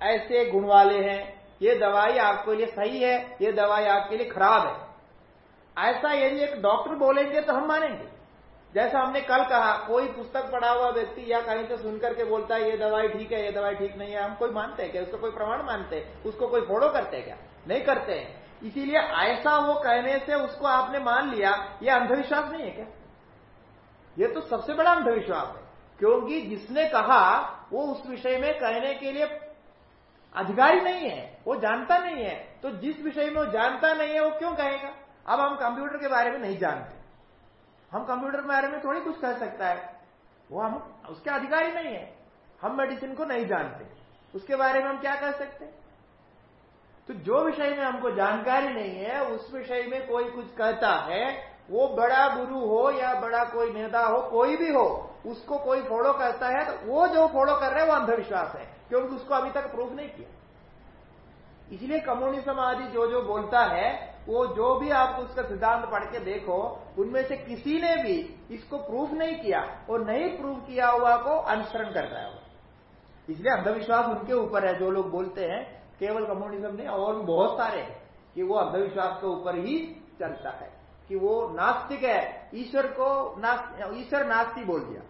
ऐसे गुण वाले हैं, ये दवाई आपके लिए सही है, ये दवाई आपके लिए खराब है। ऐसा यदि एक डॉक्टर बोलेंगे तो हम मानेंगे। जैसा हमने कल कहा, कोई पुस्तक पढ़ा हुआ व्यक्ति या कहीं से सुनकर के बोलता है, ये दवाई ठीक है, ये दवाई ठीक नहीं है, हम कोई मानते हैं क्या? उसको कोई प्रमाण मानते हैं? उसको कोई फॉलो करते हैं क्या? नहीं करते हैं। इसीलिए ऐसा वो कहने से उसको आपने मान लिया, ये अंधविश्वास नहीं है क्या? ये तो सबसे बड़ा अंधविश्वास है। क्योंकि जिसने कहा, वो उस विषय में कहने के लिए अधिकारी नहीं है, वो जानता नहीं है। तो जिस विषय में वो जानता नहीं है, वो क्यों कहेगा? अब हम कंप्यूटर के बारे में नहीं जानते। हम कंप्यूटर के बारे में थोड़ी कुछ कह सकता है। वो हम, उसके अधिकारी नहीं है। हम मेडिसिन को नहीं जानते। उसके बारे में हम क्या कह सकते तो जो विषय में हमको जानकारी नहीं है, उस विषय में कोई कुछ कहता है, वो बड़ा गुरु हो या बड़ा कोई नेता हो, कोई भी हो, उसको कोई फॉलो करता है तो वो जो फॉलो कर रहे हैं, वो अंधविश्वास है, क्योंकि उसको अभी तक प्रूफ नहीं किया। इसलिए कम्युनिज्म आदि जो जो बोलता है वो जो भी आप उसका सिद्धांत पढ़ के देखो, उनमें से किसी ने भी इसको प्रूफ नहीं किया और नहीं प्रूफ किया हुआ को अनुसरण कर रहा है इसलिए अंधविश्वास उनके ऊपर है, जो लोग बोलते हैं, केवल कम्युनिज्म नहीं, और बहुत सारे कि वो अंधविश्वास के ऊपर ही चलता है, कि वो नास्तिक है, ईश्वर को ईश्वर नास्ती बोल दिया।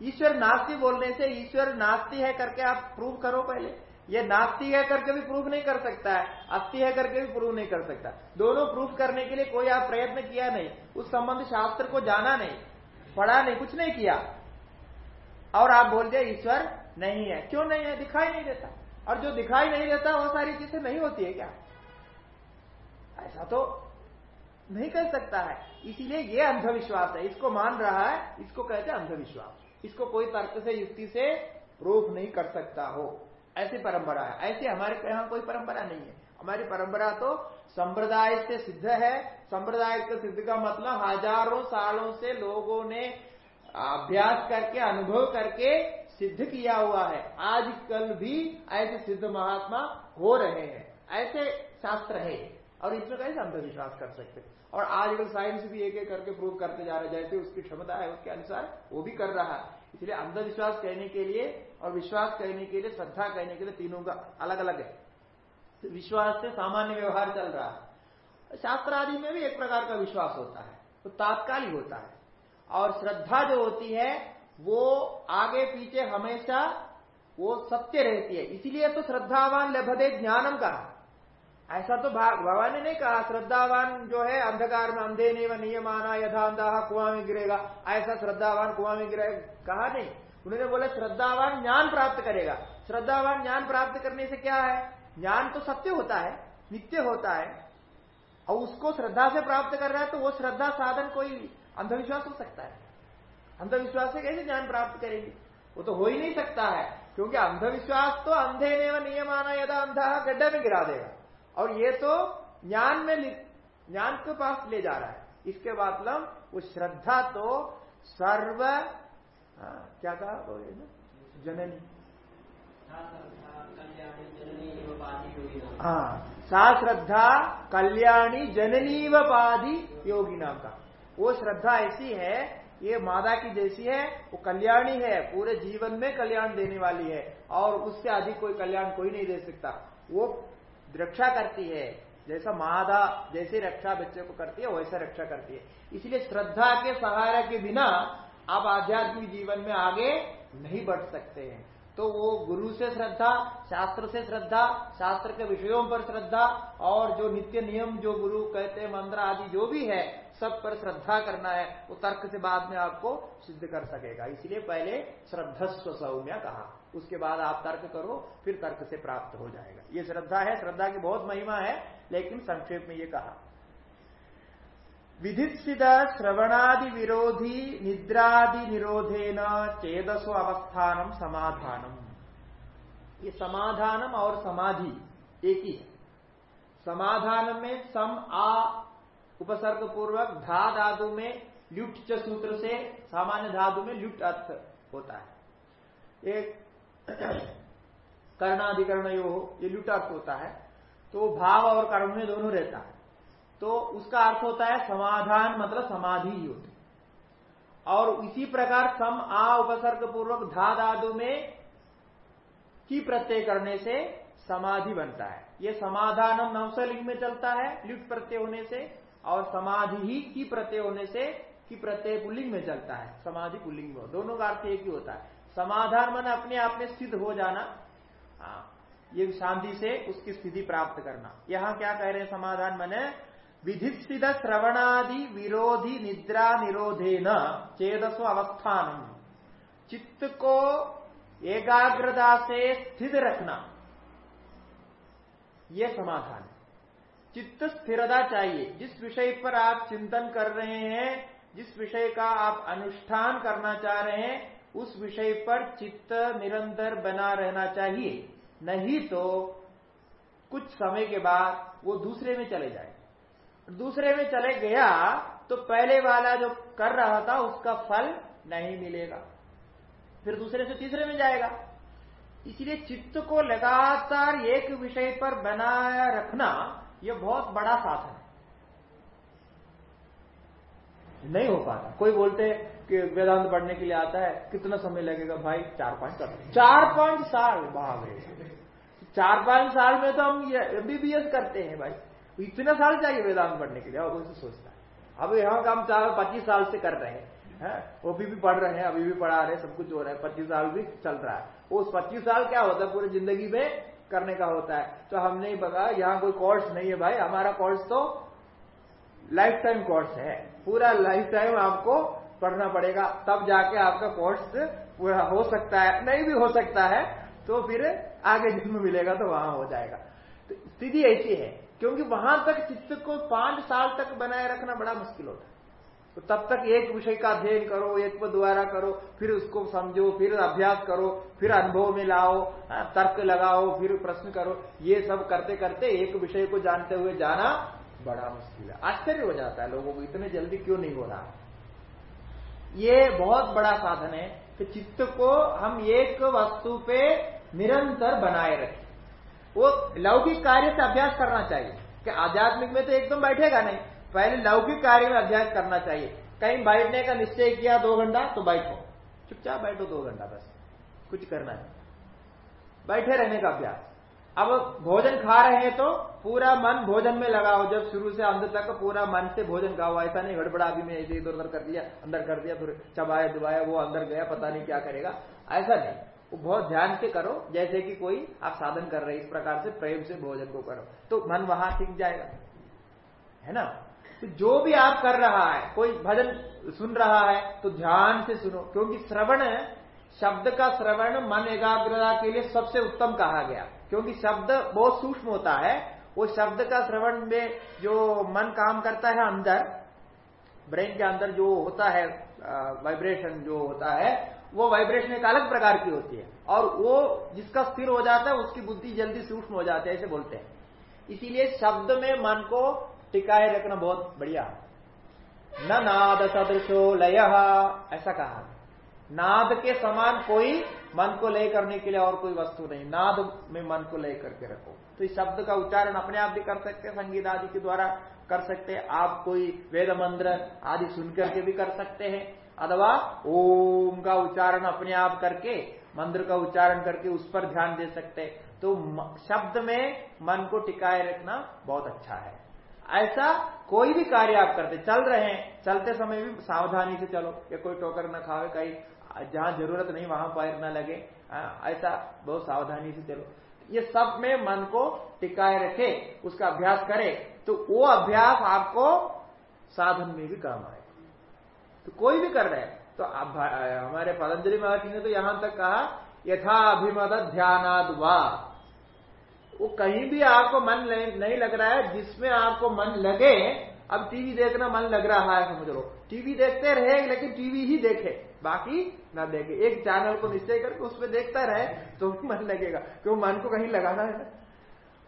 ईश्वर नास्ती बोलने से ईश्वर नास्ती है करके आप प्रूव करो पहले। ये नास्ती है करके भी प्रूव नहीं कर सकता है, अस्थि है करके भी प्रूव नहीं कर सकता। दोनों प्रूफ करने के लिए कोई आप प्रयत्न किया नहीं, उस संबंध शास्त्र को जाना नहीं, पढ़ा नहीं, कुछ नहीं किया। और आप बोल दिया ईश्वर नहीं है। क्यों नहीं है? दिखाई नहीं देता। और जो दिखाई नहीं देता, वो सारी चीज़ें नहीं होती है क्या? ऐसा तो नहीं कर सकता है। इसीलिए ये अंधविश्वास है। इसको मान रहा है, इसको कहते हैं अंधविश्वास। इसको कोई तर्क से, युक्ति से प्रूफ नहीं कर सकता हो। ऐसी परंपरा है। ऐसी हमारे यहाँ कोई परंपरा नहीं है। हमारी परंपरा तो संप्रदाय से सिद्ध है। संप्रदाय के सिद्ध का मतलब हज़ारों सालों से लोगों ने अभ्यास करके, अनुभव करके सिद्ध किया हुआ है। आज कल भी ऐसे सिद्ध महात्मा हो रहे हैं। ऐसे शास्त्र है। और इसमें कैसे अंधविश्वास कर सकते और आजकल साइंस भी एक एक करके प्रूव करते जा रहे जैसे उसकी क्षमता है, उसके अनुसार वो भी कर रहा है। इसलिए अंधविश्वास कहने के लिए और विश्वास कहने के लिए, श्रद्धा कहने के लिए तीनों का अलग अलग है। विश्वास से सामान्य व्यवहार चल रहा है। शास्त्र आदि में भी एक प्रकार का विश्वास होता है तो तात्कालिक होता है। और श्रद्धा जो होती है, वो आगे पीछे हमेशा वो सत्य रहती है। इसीलिए तो श्रद्धावान लभदे ज्ञानम कहा ऐसा तो भगवान ने नहीं कहा, श्रद्धावान जो है, अंधकार में अंधे नहीं व नियमाना यथा अंधा कुआ में गिरेगा। ऐसा श्रद्धावान कुआ में गिरेगा कहा नहीं। उन्होंने बोला, श्रद्धावान ज्ञान प्राप्त करेगा। श्रद्धावान ज्ञान प्राप्त करने से क्या है? ज्ञान तो सत्य होता है, नित्य होता है। और उसको श्रद्धा से प्राप्त कर रहा है तो वो श्रद्धा साधन कोई अंधविश्वास हो सकता है। अंधविश्वास से कैसे ज्ञान प्राप्त करेंगे? वो तो हो ही नहीं सकता है, क्योंकि अंधविश्वास तो अंधे ने व नियम आना यदा अंधा गड्ढे में गिरा देगा। और ये तो ज्ञान में ज्ञान के पास ले जा रहा है। इसके मतलब वो श्रद्धा तो सर्व हाँ, क्या कहा? ना। जननी। हाँ सा श्रद्धा कल्याणी जननी व पाधि योगी नाम का। वो श्रद्धा ऐसी है ये मादा की जैसी है वो कल्याणी है पूरे जीवन में कल्याण देने वाली है और उससे अधिक कोई कल्याण कोई नहीं दे सकता। वो रक्षा करती है जैसा मादा जैसे रक्षा बच्चे को करती है वैसा रक्षा करती है। इसलिए श्रद्धा के सहारा के बिना आप आध्यात्मिक जीवन में आगे नहीं बढ़ सकते हैं। तो वो गुरु से श्रद्धा, शास्त्र से श्रद्धा, शास्त्र के विषयों पर श्रद्धा और जो नित्य नियम, जो गुरु कहते मंत्र आदि जो भी है, सब पर श्रद्धा करना है, वो तर्क से बाद में आपको सिद्ध कर सकेगा। इसलिए पहले श्रद्धस्व सौम्य कहा। उसके बाद आप तर्क करो, फिर तर्क से प्राप्त हो जाएगा। ये श्रद्धा है, श्रद्धा की बहुत महिमा है, लेकिन संक्षेप में ये कहा। विधित्सित श्रवणादि विरोधी निद्रादि निरोधेन चेदसो अवस्थानम समाधानम ये समाधानम और समाधि एक ही है। समाधान में सम आ उपसर्ग पूर्वक धा धातु में ल्युट सूत्र से सामान्य धातु में ल्युट अर्थ होता है। एक कर्णाधिकरण यो ये ल्युट अर्थ होता है। तो भाव और कर्म में दोनों रहता है। तो उसका अर्थ होता है समाधान मतलब समाधि होती और इसी प्रकार सम आ उपसर्ग पूर्वक धा धादु में की प्रत्यय करने से समाधि बनता है। ये समाधानम नवसलिंग में चलता है लिट प्रत्यय होने से, और समाधि ही की प्रत्यय होने से की प्रत्यय पुलिंग में चलता है। समाधि पुलिंग में। दोनों का अर्थ एक ही होता है। समाधान मन अपने आप में सिद्ध हो जाना हाँ ये शांति से उसकी स्थिति प्राप्त करना। यहाँ क्या कह रहे हैं समाधान? मन विधित्सित श्रवणादि विरोधी निद्रा निरोधे न चेदसो अवस्थान। चित्त को एकाग्रता से स्थित रखना यह समाधान। चित्त स्थिरता चाहिए। जिस विषय पर आप चिंतन कर रहे हैं, जिस विषय का आप अनुष्ठान करना चाह रहे हैं, उस विषय पर चित्त निरंतर बना रहना चाहिए। नहीं तो कुछ समय के बाद वो दूसरे में चले जाए दूसरे में चले गया तो पहले वाला जो कर रहा था उसका फल नहीं मिलेगा। फिर दूसरे से तीसरे में जाएगा। इसलिए चित्त को लगातार एक विषय पर बनाया रखना यह बहुत बड़ा साधन है। नहीं हो पाता। कोई बोलते कि वेदांत पढ़ने के लिए आता है कितना समय लगेगा? भाई चार पाँच साल। चार पाँच साल? बाप चार पाँच साल में तो हम एमबीबीएस करते हैं भाई। इतना साल चाहिए वेदांत पढ़ने के लिए और कोई सोचता है? अब यहाँ काम चार पच्चीस साल से कर रहे हैं है? वो भी, भी पढ़ रहे हैं अभी भी पढ़ा रहे हैं सब कुछ हो रहा है पच्चीस साल भी चल रहा है। उस पच्चीस साल क्या होता है? पूरी ज़िंदगी में करने का होता है। तो हमने ही बता यहाँ कोई कोर्स नहीं है भाई। हमारा कोर्स तो लाइफ टाइम कोर्स है। पूरा लाइफ टाइम आपको पढ़ना पड़ेगा। तब जाके आपका कोर्स पूरा हो सकता है। नहीं भी हो सकता है तो फिर आगे जिसमें मिलेगा तो वहाँ हो जाएगा। तो स्थिति ऐसी है। क्योंकि वहाँ तक चित्त को पाँच साल तक बनाए रखना बड़ा मुश्किल होता है। तो तब तक एक विषय का अध्ययन करो, एक को दोबारा करो, फिर उसको समझो, फिर अभ्यास करो, फिर अनुभव में लाओ तर्क लगाओ, फिर प्रश्न करो। ये सब करते करते एक विषय को जानते हुए जाना बड़ा मुश्किल है। आश्चर्य हो जाता है लोगों को, इतने जल्दी क्यों नहीं हो रहा? ये बहुत बड़ा साधन है कि चित्त को हम एक वस्तु पे निरंतर बनाए रखें। वो लौकिक कार्य से अभ्यास करना चाहिए। कि आध्यात्मिक में तो एकदम बैठेगा नहीं। पहले लौकिक कार्य में अभ्यास करना चाहिए। कहीं बैठने का निश्चय किया दो घंटा तो बैठो। चुपचाप बैठो दो घंटा बस। कुछ करना है। बैठे रहने का अभ्यास। अब भोजन खा रहे हैं तो पूरा मन भोजन में लगाओ जब शुरू से अंत तक पूरा मन से भोजन खाओ। ऐसा नहीं, गड़बड़ा अभी में ऐसे इधर उधर कर दिया, अंदर कर दिया, फिर चबाया दुबाया वो अंदर गया, पता नहीं क्या करेगा। ऐसा नहीं। वो बहुत ध्यान से करो, जैसे कि कोई आप साधन कर रहे इस प्रकार से प्रेम से भोजन को करो तो मन वहाँ टिक जाएगा, है ना? तो जो भी आप कर रहा है, कोई भजन सुन रहा है तो ध्यान से सुनो, क्योंकि श्रवण, शब्द का श्रवण मन एकाग्रता के लिए सबसे उत्तम कहा गया, क्योंकि शब्द बहुत सूक्ष्म होता है, वो शब्द का श्रवण में जो मन काम करता है अंदर, ब्रेन के अंदर जो होता है वाइब्रेशन जो होता है वो वाइब्रेशन एक अलग प्रकार की होती है। और वो जिसका स्थिर हो जाता है, उसकी बुद्धि जल्दी सूक्ष्म हो जाती है, ऐसे बोलते हैं। इसीलिए शब्द में मन को टिकाए रखना बहुत बढ़िया न नाद सदृशो लय, ऐसा कहा। नाद के समान कोई मन को लय करने के लिए और कोई वस्तु नहीं। नाद में मन को लय करके रखो। तो इस शब्द का उच्चारण अपने आप भी कर सकते हैं, संगीत आदि के द्वारा कर सकते हैं। आप कोई वेद मंत्र आदि सुनकर के भी कर सकते हैं। अथवा ओम का उच्चारण अपने आप करके, मंत्र का उच्चारण करके उस पर ध्यान दे सकते तो शब्द में मन को टिकाए रखना बहुत अच्छा है। ऐसा कोई भी कार्य आप करते, चल रहे हैं, चलते समय भी सावधानी से चलो, या कोई टोकर न खावे कहीं जहाँ ज़रूरत नहीं, वहाँ पैर न लगे ऐसा बहुत सावधानी से चलो। ये सब में मन को टिकाए रखे, उसका अभ्यास करे तो वो अभ्यास आपको साधन में भी काम आए। तो कोई भी कर रहे हैं। तो हमारे पतंजलि महर्षि ने तो यहाँ तक कहा, यथा अभिमत ध्यानाद वा। वो कहीं भी आपको मन नहीं लग रहा है, जिसमें आपको मन लगे, अब टीवी देखना मन लग रहा है, समझ लो। टीवी देखते रहे, लेकिन टीवी ही देखे। बाकी ना देखे। एक चैनल को निश्चय करके उसमें देखता रहे तो मन लगेगा। क्यों? मन को कहीं लगाना है ना।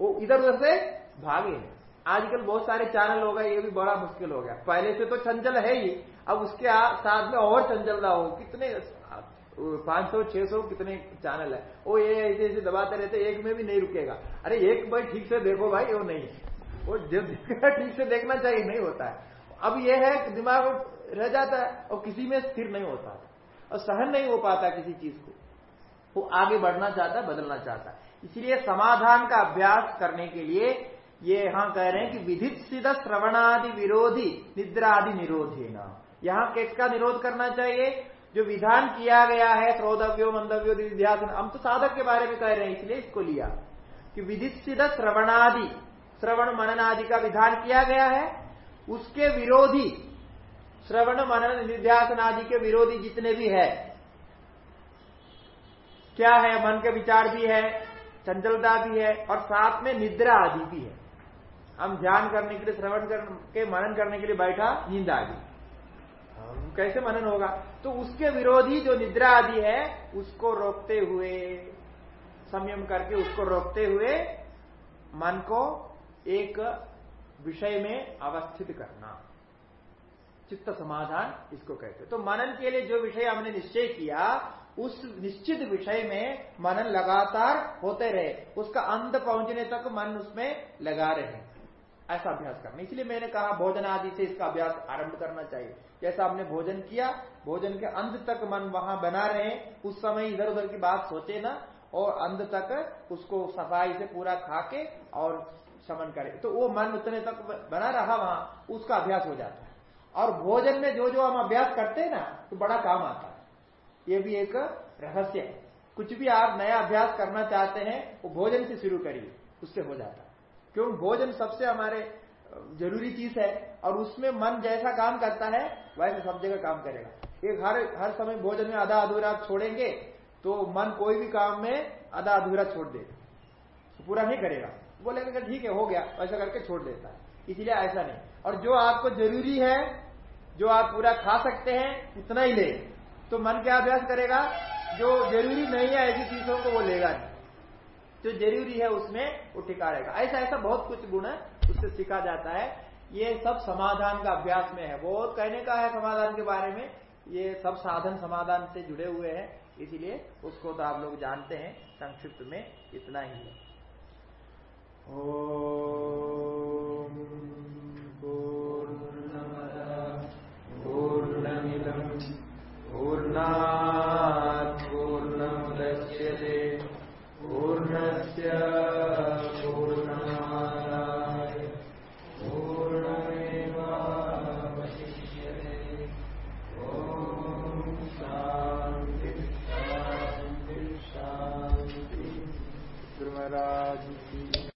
वो इधर उधर से भागे। आजकल बहुत सारे चैनल हो गए, ये भी बड़ा मुश्किल हो गया। पहले से तो चंचल है ही। अब उसके साथ में और चंचलता हो। कितने, पाँच सौ, छह सौ, कितने चैनल है? वो ये ऐसे ऐसे दबाते रहते, एक में भी नहीं रुकेगा। अरे एक भाई ठीक से देखो भाई, वो नहीं। वो जब ठीक से देखना चाहिए, नहीं होता है। अब ये है कि दिमाग रह जाता है और किसी में स्थिर नहीं होता और सहन नहीं हो पाता किसी चीज़ को। वो आगे बढ़ना चाहता है, बदलना चाहता है। इसलिए समाधान का अभ्यास करने के लिए ये यहाँ कह रहे हैं कि विधित सिद्ध श्रवणादि विरोधी निद्रा आदि निरोधी न यहाँ किसका निरोध करना चाहिए। जो विधान किया गया है श्रोधव्यो मंदव्यो दिध्यासन हम तो साधक के बारे में कह रहे हैं, इसलिए इसको लिया। कि विधित श्रवणादि, श्रवण मनन आदि का विधान किया गया है, उसके विरोधी, श्रवण मनन निध्यासन आदि के विरोधी जितने भी है, क्या है, मन के विचार भी है, चंचलता भी है, और साथ में निद्रा आदि भी है। हम ध्यान करने के लिए, श्रवण के, मनन करने के लिए बैठा, नींद आ गई। कैसे मनन होगा? तो उसके विरोधी जो निद्रा आदि है, उसको रोकते हुए, संयम करके उसको रोकते हुए मन को एक विषय में अवस्थित करना। चित्त समाधान इसको कहते तो मनन के लिए जो विषय हमने निश्चय किया, उस निश्चित विषय में मनन लगातार होते रहे। उसका अंत पहुँचने तक मन उसमें लगा रहे। ऐसा अभ्यास करना। इसलिए मैंने कहा भोजन आदि से इसका अभ्यास आरंभ करना चाहिए। जैसा आपने भोजन किया, भोजन के अंत तक मन वहाँ बना रहे, उस समय इधर उधर की बात सोचे ना, और अंत तक उसको सफ़ाई से पूरा खा के और शमन करे। तो वो मन उतने तक बना रहा वहाँ, उसका अभ्यास हो जाता है। और भोजन में जो जो हम अभ्यास करते हैं ना तो बड़ा काम आता है। ये भी एक रहस्य है। कुछ भी आप नया अभ्यास करना चाहते हैं, वो भोजन से शुरू करिए, उससे हो जाता है। क्यों? भोजन सबसे हमारे ज़रूरी चीज़ है और उसमें मन जैसा काम करता है, वैसे सब जगह काम करेगा। एक हर हर समय भोजन में आधा अधूरा छोड़ेंगे तो मन कोई भी काम में आधा अधूरा छोड़ दे पूरा नहीं करेगा। बोलेगा ठीक है, हो गया वैसा करके छोड़ देता है। इसलिए ऐसा नहीं। और जो आपको ज़रूरी है, जो आप पूरा खा सकते हैं, उतना ही ले। तो मन क्या अभ्यास करेगा? जो ज़रूरी नहीं है ऐसी चीज़ों को वो लेगा नहीं। जो ज़रूरी है उसमें वो टिका रहेगा। ऐसा ऐसा बहुत कुछ गुण उससे सीखा जाता है। ये सब समाधान का अभ्यास में है। बहुत कहने का है समाधान के बारे में, ये सब साधन समाधान से जुड़े हुए हैं, इसीलिए उसको तो आप लोग जानते हैं, संक्षिप्त में इतना ही है। पूर्णमिदम् पूर्णा